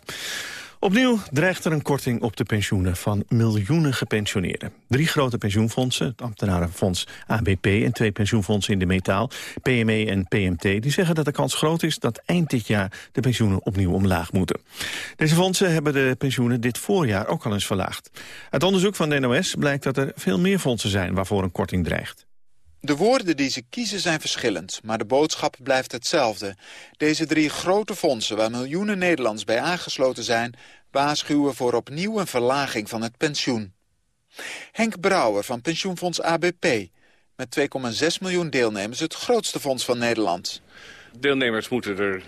Opnieuw dreigt er een korting op de pensioenen van miljoenen gepensioneerden. Drie grote pensioenfondsen, het ambtenarenfonds ABP en twee pensioenfondsen in de metaal, PME en PMT, die zeggen dat de kans groot is dat eind dit jaar de pensioenen opnieuw omlaag moeten. Deze fondsen hebben de pensioenen dit voorjaar ook al eens verlaagd. Uit onderzoek van de NOS blijkt dat er veel meer fondsen zijn waarvoor een korting dreigt. De woorden die ze kiezen zijn verschillend, maar de boodschap blijft hetzelfde. Deze drie grote fondsen waar miljoenen Nederlands bij aangesloten zijn... waarschuwen voor opnieuw een verlaging van het pensioen. Henk Brouwer van pensioenfonds ABP. Met 2,6 miljoen deelnemers het grootste fonds van Nederland. Deelnemers moeten er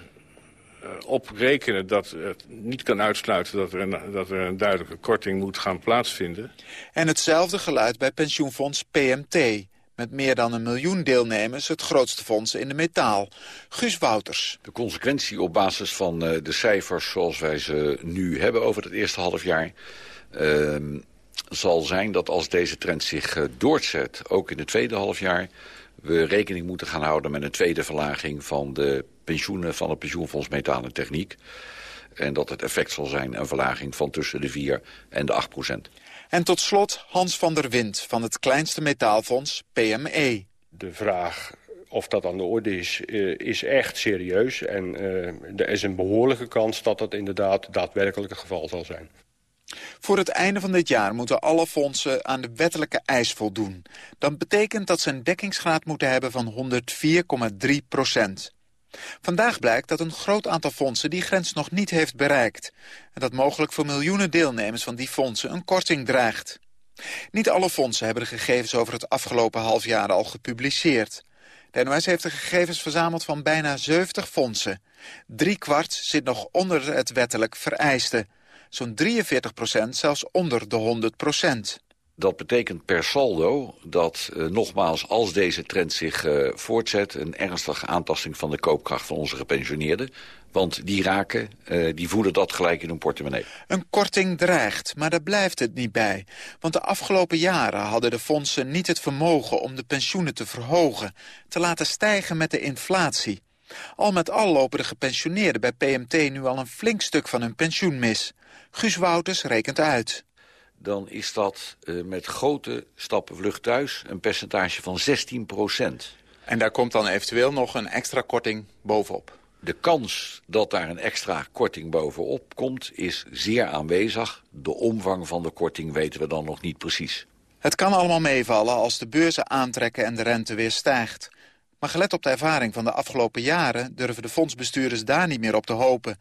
uh, op rekenen dat het niet kan uitsluiten dat er, een, dat er een duidelijke korting moet gaan plaatsvinden. En hetzelfde geluid bij pensioenfonds PMT met meer dan een miljoen deelnemers het grootste fonds in de metaal. Guus Wouters. De consequentie op basis van uh, de cijfers zoals wij ze nu hebben over het eerste halfjaar... Uh, zal zijn dat als deze trend zich uh, doorzet, ook in het tweede halfjaar... we rekening moeten gaan houden met een tweede verlaging van de pensioenen van het pensioenfonds Metaal en Techniek. En dat het effect zal zijn een verlaging van tussen de 4 en de 8 procent. En tot slot Hans van der Wind van het kleinste metaalfonds PME. De vraag of dat aan de orde is, uh, is echt serieus. En uh, er is een behoorlijke kans dat dat inderdaad daadwerkelijk het geval zal zijn. Voor het einde van dit jaar moeten alle fondsen aan de wettelijke eis voldoen. Dat betekent dat ze een dekkingsgraad moeten hebben van 104,3 procent. Vandaag blijkt dat een groot aantal fondsen die grens nog niet heeft bereikt. En dat mogelijk voor miljoenen deelnemers van die fondsen een korting dreigt. Niet alle fondsen hebben de gegevens over het afgelopen half jaar al gepubliceerd. De NOS heeft de gegevens verzameld van bijna 70 fondsen. Drie kwart zit nog onder het wettelijk vereiste. Zo'n 43 procent zelfs onder de 100 procent. Dat betekent per saldo dat uh, nogmaals als deze trend zich uh, voortzet... een ernstige aantasting van de koopkracht van onze gepensioneerden. Want die raken, uh, die voelen dat gelijk in hun portemonnee. Een korting dreigt, maar daar blijft het niet bij. Want de afgelopen jaren hadden de fondsen niet het vermogen om de pensioenen te verhogen... te laten stijgen met de inflatie. Al met al lopen de gepensioneerden bij PMT nu al een flink stuk van hun pensioen mis. Guus Wouters rekent uit dan is dat uh, met grote stappen vlucht thuis een percentage van 16 procent. En daar komt dan eventueel nog een extra korting bovenop? De kans dat daar een extra korting bovenop komt is zeer aanwezig. De omvang van de korting weten we dan nog niet precies. Het kan allemaal meevallen als de beurzen aantrekken en de rente weer stijgt. Maar gelet op de ervaring van de afgelopen jaren... durven de fondsbestuurders daar niet meer op te hopen.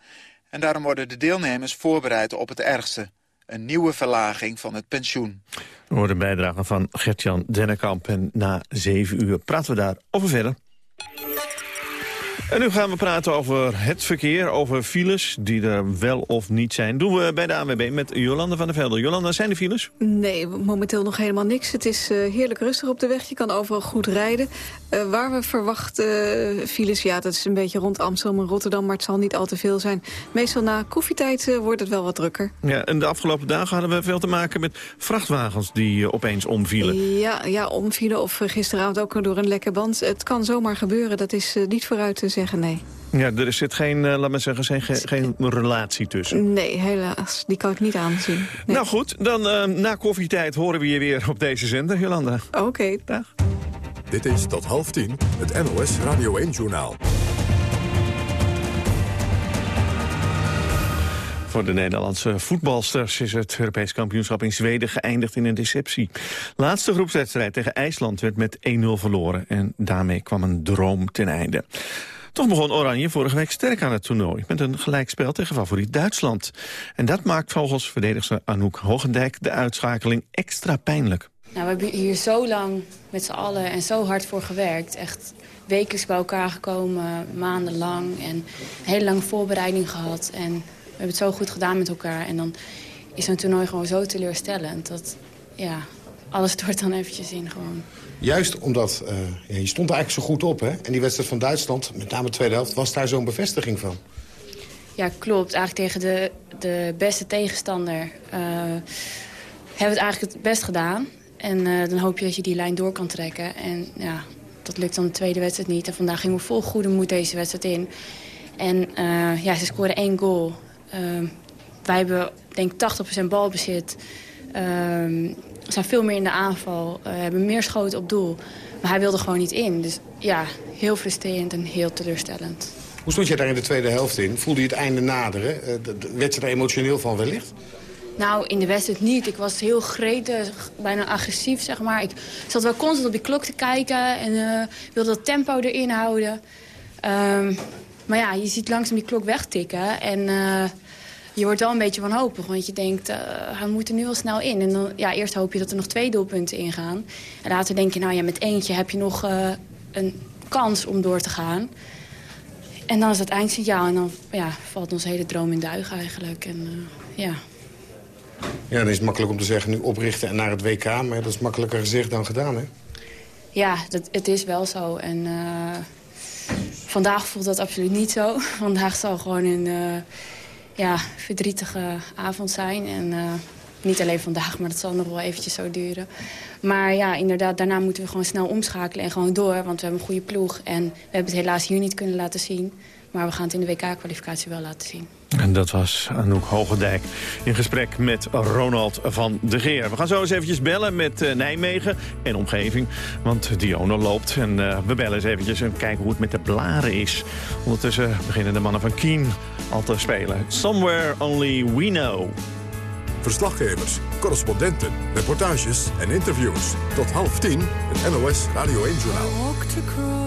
En daarom worden de deelnemers voorbereid op het ergste. Een nieuwe verlaging van het pensioen. We horen bijdrage van Gertjan Dennekamp. En na zeven uur praten we daarover verder. En nu gaan we praten over het verkeer, over files die er wel of niet zijn. Doen we bij de ANWB met Jolanda van der Velde. Jolanda, zijn er files? Nee, momenteel nog helemaal niks. Het is uh, heerlijk rustig op de weg. Je kan overal goed rijden. Uh, waar we verwachten uh, files, ja, dat is een beetje rond Amsterdam en Rotterdam... maar het zal niet al te veel zijn. Meestal na koffietijd wordt het wel wat drukker. Ja, en de afgelopen dagen hadden we veel te maken met vrachtwagens... die opeens omvielen. Ja, ja, omvielen of gisteravond ook door een lekke band. Het kan zomaar gebeuren, dat is niet vooruit te zeggen, nee. Ja, er zit geen, uh, laat maar zeggen, geen, geen relatie tussen. Nee, helaas. Die kan ik niet aanzien. Nee. Nou goed, dan uh, na koffietijd horen we je weer op deze zender, Jolanda. Oké. Okay. Dag. Dit is tot half tien het NOS Radio 1-journaal. Voor de Nederlandse voetbalsters is het Europees kampioenschap in Zweden geëindigd in een deceptie. Laatste groepswedstrijd tegen IJsland werd met 1-0 verloren en daarmee kwam een droom ten einde. Toch begon Oranje vorige week sterk aan het toernooi... met een gelijkspel tegen favoriet Duitsland. En dat maakt volgens verdedigster Anouk Hogendijk... de uitschakeling extra pijnlijk. Nou, we hebben hier zo lang met z'n allen en zo hard voor gewerkt. Echt wekelijks bij elkaar gekomen, maandenlang. En een hele lange voorbereiding gehad. En we hebben het zo goed gedaan met elkaar. En dan is zo'n toernooi gewoon zo teleurstellend. Dat, ja, alles stort dan eventjes in gewoon. Juist omdat uh, ja, je stond er eigenlijk zo goed op. Hè? En die wedstrijd van Duitsland, met name de tweede helft, was daar zo'n bevestiging van. Ja, klopt. Eigenlijk tegen de, de beste tegenstander uh, hebben we het eigenlijk het best gedaan. En uh, dan hoop je dat je die lijn door kan trekken. En ja, dat lukt dan de tweede wedstrijd niet. En vandaag gingen we vol goede moed deze wedstrijd in. En ja, ze scoren één goal. wij hebben denk ik 80% balbezit. We zijn veel meer in de aanval, uh, hebben meer schoten op doel. Maar hij wilde gewoon niet in. Dus ja, heel frustrerend en heel teleurstellend. Hoe stond je daar in de tweede helft in? Voelde je het einde naderen? Uh, werd je er emotioneel van wellicht? Nou, in de wedstrijd niet. Ik was heel gretig, bijna agressief, zeg maar. Ik zat wel constant op die klok te kijken en uh, wilde dat tempo erin houden. Um, maar ja, je ziet langzaam die klok wegtikken en... Uh, je wordt wel een beetje wanhopig. Want je denkt, uh, hij moet er nu al snel in. En dan, ja, eerst hoop je dat er nog twee doelpunten ingaan. En later denk je, nou ja, met eentje heb je nog uh, een kans om door te gaan. En dan is het eindsignaal. En dan ja, valt onze hele droom in duigen eigenlijk. En, uh, ja. ja, dan is het makkelijk om te zeggen nu oprichten en naar het WK. Maar dat is makkelijker gezegd dan gedaan, hè? Ja, dat, het is wel zo. En vandaag voelt dat absoluut niet zo. Vandaag zal gewoon een ja, verdrietige avond zijn. En uh, niet alleen vandaag, maar dat zal nog wel eventjes zo duren. Maar ja, inderdaad, daarna moeten we gewoon snel omschakelen en gewoon door. Want we hebben een goede ploeg. En we hebben het helaas hier niet kunnen laten zien. Maar we gaan het in de WK-kwalificatie wel laten zien. En dat was Anouk Hogendijk in gesprek met Ronald van de Geer. We gaan zo eens eventjes bellen met uh, Nijmegen en omgeving. Want Dionne loopt en uh, we bellen eens eventjes en kijken hoe het met de blaren is. Ondertussen beginnen de mannen van Keen al te spelen. Somewhere Only We Know. Verslaggevers, correspondenten, reportages en interviews. Tot half tien, het NOS Radio 1-journaal. an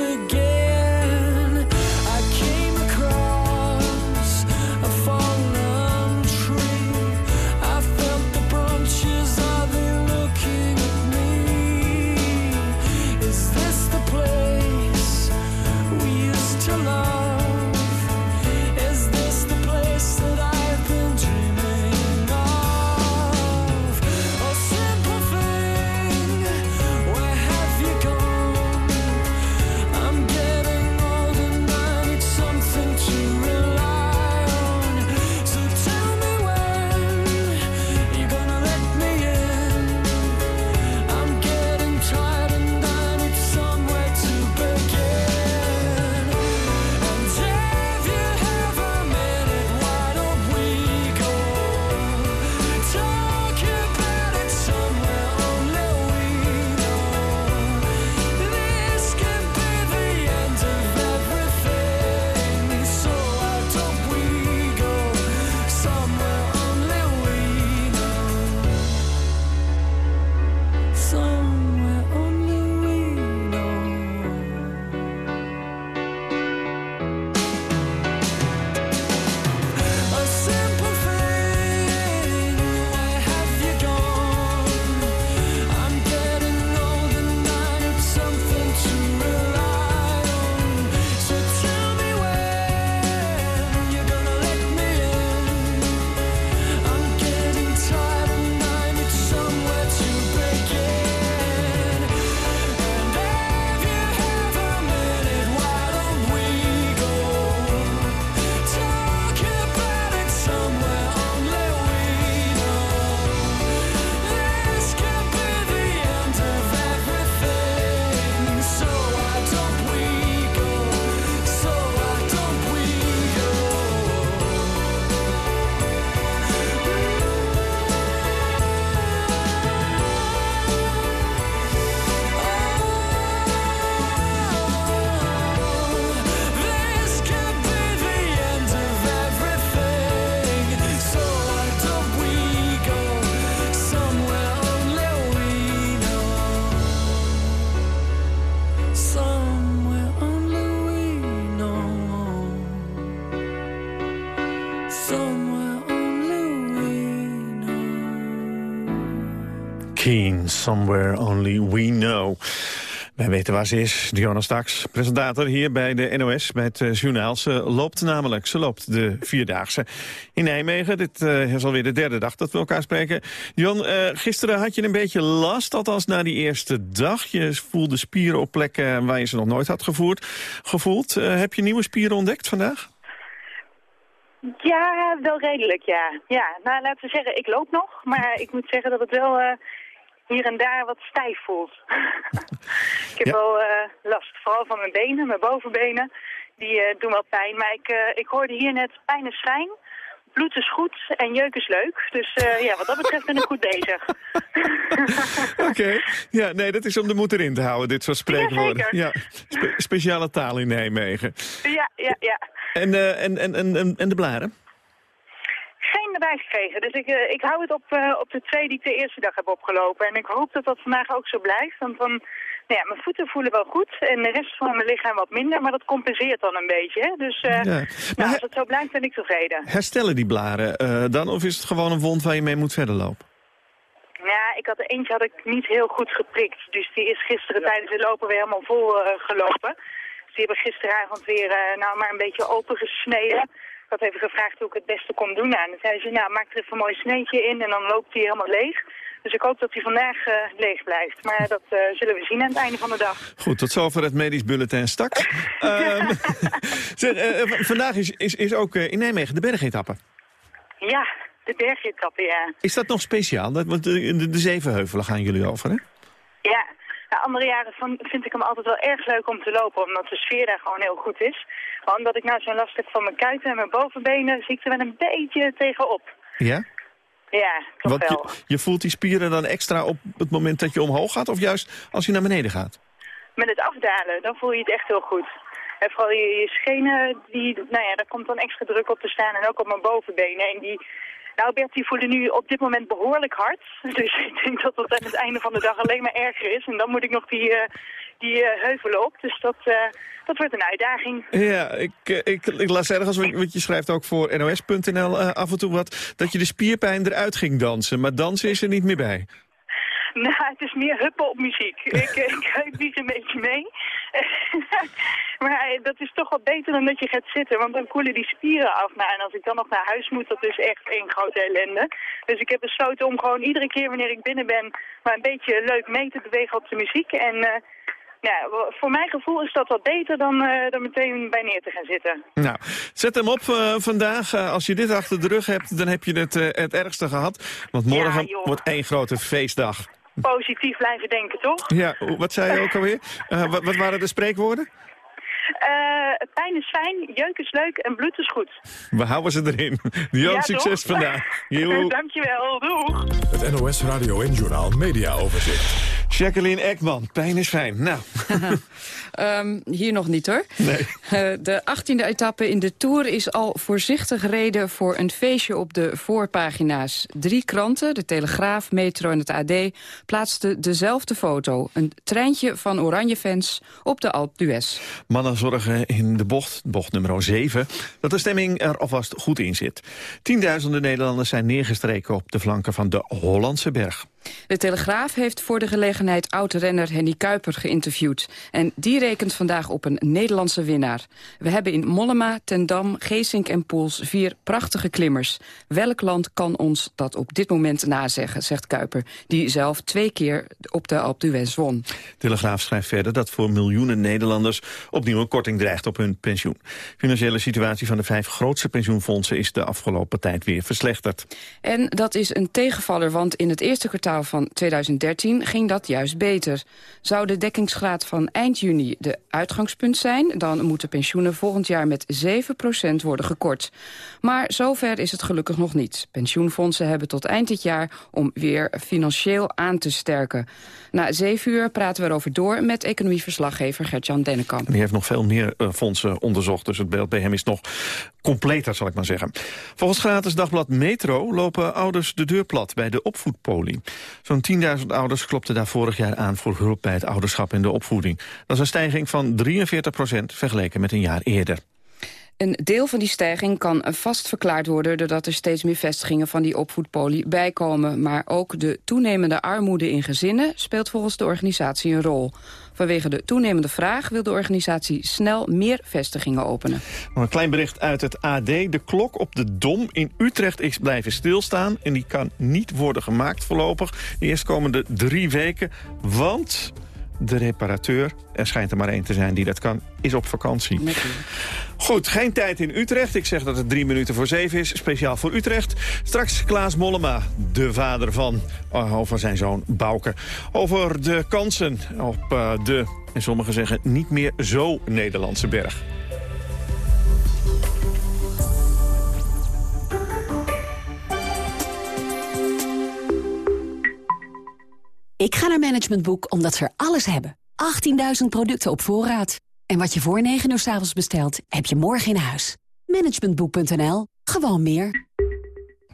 Somewhere Only We Know. Wij weten waar ze is, Diona Staks, presentator hier bij de NOS, bij het uh, journaal. Ze loopt namelijk, ze loopt de Vierdaagse in Nijmegen. Dit uh, is alweer de derde dag dat we elkaar spreken. Jon, uh, gisteren had je een beetje last, althans na die eerste dag. Je voelde spieren op plekken waar je ze nog nooit had gevoerd, gevoeld. heb je nieuwe spieren ontdekt vandaag? Ja, wel redelijk, ja. ja. Nou, laten we zeggen, ik loop nog. Maar ik moet zeggen dat het wel hier en daar wat stijf voelt. ik heb ja. wel uh, last, vooral van mijn benen, mijn bovenbenen. Die uh, doen wel pijn. Maar ik, ik hoorde hier net pijn en schijn. Bloed is goed en jeuk is leuk. Dus ja, wat dat betreft ben ik goed bezig. Oké. Okay. Ja, nee, dat is om de moed erin te houden, dit soort spreekwoorden. Ja, Spe speciale taal in Nijmegen. Ja, ja, ja. En, en, en, en, en de blaren? Geen erbij gekregen. Dus ik, uh, ik hou het op, uh, op de twee die ik de eerste dag heb opgelopen. En ik hoop dat dat vandaag ook zo blijft. Want dan, nou ja, mijn voeten voelen wel goed. En de rest van mijn lichaam wat minder. Maar dat compenseert dan een beetje. Hè? Dus ja. nou, als het zo blijft, ben ik tevreden. Herstellen die blaren dan? Of is het gewoon een wond waar je mee moet verder lopen? Ja, ik had eentje had ik niet heel goed geprikt. Dus die is gisteren tijdens het lopen weer helemaal vol gelopen. Dus die hebben gisteravond weer uh, nou, maar een beetje opengesneden. Ik had even gevraagd hoe ik het beste kon doen. En dan zeiden ze, nou, maak er even een mooi sneetje in en dan loopt hij helemaal leeg. Dus ik hoop dat hij vandaag uh, leeg blijft. Maar dat uh, zullen we zien aan het einde van de dag. Goed, tot zover het medisch bulletin straks. um, vandaag is, is, is ook in Nijmegen de bergetappe. Ja, de bergetappe, ja. Is dat nog speciaal? Dat, want de, de, de Zevenheuvelen gaan jullie over, hè? Ja, nou, andere jaren vind ik hem altijd wel erg leuk om te lopen, omdat de sfeer daar gewoon heel goed is. Maar omdat ik nou zo'n last heb van mijn kuiten en mijn bovenbenen, zie ik er wel een beetje tegenop. Ja? Ja, toch Want wel. Je, je voelt die spieren dan extra op het moment dat je omhoog gaat, of juist als je naar beneden gaat? Met het afdalen, dan voel je het echt heel goed. En vooral je, je schenen, die, nou ja, daar komt dan extra druk op te staan en ook op mijn bovenbenen. En die, nou Bert, die voelen nu op dit moment behoorlijk hard. Dus ik denk dat dat aan het einde van de dag alleen maar erger is. En dan moet ik nog die, uh, die uh, heuvelen op. Dus dat, uh, dat wordt een uitdaging. Ja, ik, ik, ik las ergens, want je schrijft ook voor nos.nl af en toe wat... dat je de spierpijn eruit ging dansen. Maar dansen is er niet meer bij. Nou, het is meer huppen op muziek. ik, ik, ik bied een beetje mee. maar dat is toch wel beter dan dat je gaat zitten, want dan koelen die spieren af. Nou, en als ik dan nog naar huis moet, dat is echt één grote ellende. Dus ik heb besloten om gewoon iedere keer wanneer ik binnen ben, maar een beetje leuk mee te bewegen op de muziek. En uh, ja, voor mijn gevoel is dat wat beter dan uh, er meteen bij neer te gaan zitten. Nou, zet hem op uh, vandaag. Uh, als je dit achter de rug hebt, dan heb je het, het ergste gehad. Want morgen ja, wordt één grote feestdag. Positief blijven denken, toch? Ja, wat zei je ook alweer? wat, wat waren de spreekwoorden? Uh, pijn is fijn, jeuk is leuk en bloed is goed. We houden ze erin. Jan, ja, succes toch? vandaag. Dankjewel, doeg. Het NOS Radio en Journal Media Overzicht. Jacqueline Ekman, pijn is fijn. Nou. um, hier nog niet hoor. Nee. Uh, de 18e etappe in de Tour is al voorzichtig reden voor een feestje op de voorpagina's. Drie kranten, de Telegraaf, Metro en het AD, plaatsten dezelfde foto. Een treintje van Oranje-fans op de Alpe d'Huez. Mannen zorgen in de bocht, bocht nummer 7, dat de stemming er alvast goed in zit. Tienduizenden Nederlanders zijn neergestreken op de flanken van de Hollandse berg. De Telegraaf heeft voor de gelegenheid oud-renner Henny Kuiper geïnterviewd. En die rekent vandaag op een Nederlandse winnaar. We hebben in Mollema, Tendam, Geesink en Poels vier prachtige klimmers. Welk land kan ons dat op dit moment nazeggen, zegt Kuiper... die zelf twee keer op de Alpe d'Huez won. Telegraaf schrijft verder dat voor miljoenen Nederlanders... opnieuw een korting dreigt op hun pensioen. De financiële situatie van de vijf grootste pensioenfondsen... is de afgelopen tijd weer verslechterd. En dat is een tegenvaller, want in het eerste kwartaal van 2013 ging dat juist beter. Zou de dekkingsgraad van eind juni de uitgangspunt zijn... dan moeten pensioenen volgend jaar met 7% worden gekort. Maar zover is het gelukkig nog niet. Pensioenfondsen hebben tot eind dit jaar om weer financieel aan te sterken. Na zeven uur praten we erover door met economieverslaggever Gert-Jan Dennekamp. Die heeft nog veel meer uh, fondsen onderzocht, dus het beeld bij hem is nog completer, zal ik maar zeggen. Volgens gratis dagblad Metro lopen ouders de deur plat bij de opvoedpolie. Zo'n 10.000 ouders klopten daar vorig jaar aan voor hulp bij het ouderschap en de opvoeding. Dat is een stijging van 43% vergeleken met een jaar eerder. Een deel van die stijging kan vast verklaard worden... doordat er steeds meer vestigingen van die opvoedpolie bijkomen. Maar ook de toenemende armoede in gezinnen speelt volgens de organisatie een rol. Vanwege de toenemende vraag wil de organisatie snel meer vestigingen openen. Een klein bericht uit het AD. De klok op de Dom in Utrecht is blijven stilstaan. En die kan niet worden gemaakt voorlopig. De eerstkomende drie weken. Want de reparateur, er schijnt er maar één te zijn die dat kan, is op vakantie. Goed, geen tijd in Utrecht. Ik zeg dat het drie minuten voor zeven is, speciaal voor Utrecht. Straks Klaas Mollema, de vader van, oh, over zijn zoon Bouke. Over de kansen op uh, de, en sommigen zeggen, niet meer zo Nederlandse berg. Ik ga naar Management Boek omdat ze er alles hebben. 18.000 producten op voorraad. En wat je voor 9 uur s avonds bestelt, heb je morgen in huis. Managementboek.nl. Gewoon meer.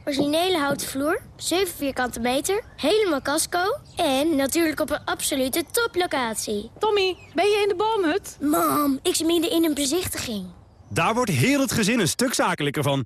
Originele houten vloer, 7 vierkante meter, helemaal casco... en natuurlijk op een absolute toplocatie. Tommy, ben je in de boomhut? Mam, ik zit midden in een bezichtiging. Daar wordt heel het gezin een stuk zakelijker van.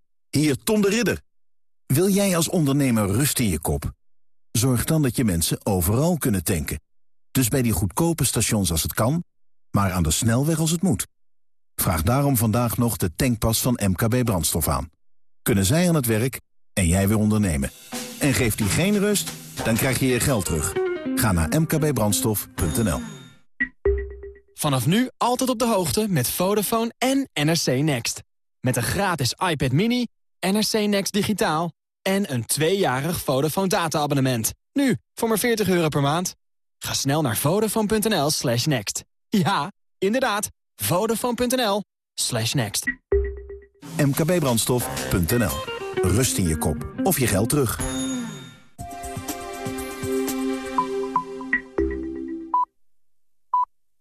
hier Tom de Ridder. Wil jij als ondernemer rust in je kop? Zorg dan dat je mensen overal kunnen tanken. Dus bij die goedkope stations als het kan maar aan de snelweg als het moet. Vraag daarom vandaag nog de tankpas van MKB Brandstof aan. Kunnen zij aan het werk en jij weer ondernemen. En geeft die geen rust, dan krijg je je geld terug. Ga naar mkbbrandstof.nl Vanaf nu altijd op de hoogte met Vodafone en NRC Next. Met een gratis iPad mini, NRC Next digitaal... en een tweejarig Vodafone data-abonnement. Nu, voor maar 40 euro per maand. Ga snel naar vodafone.nl slash next. Ja, inderdaad. Vodafone.nl slash next. mkbbrandstof.nl Rust in je kop of je geld terug.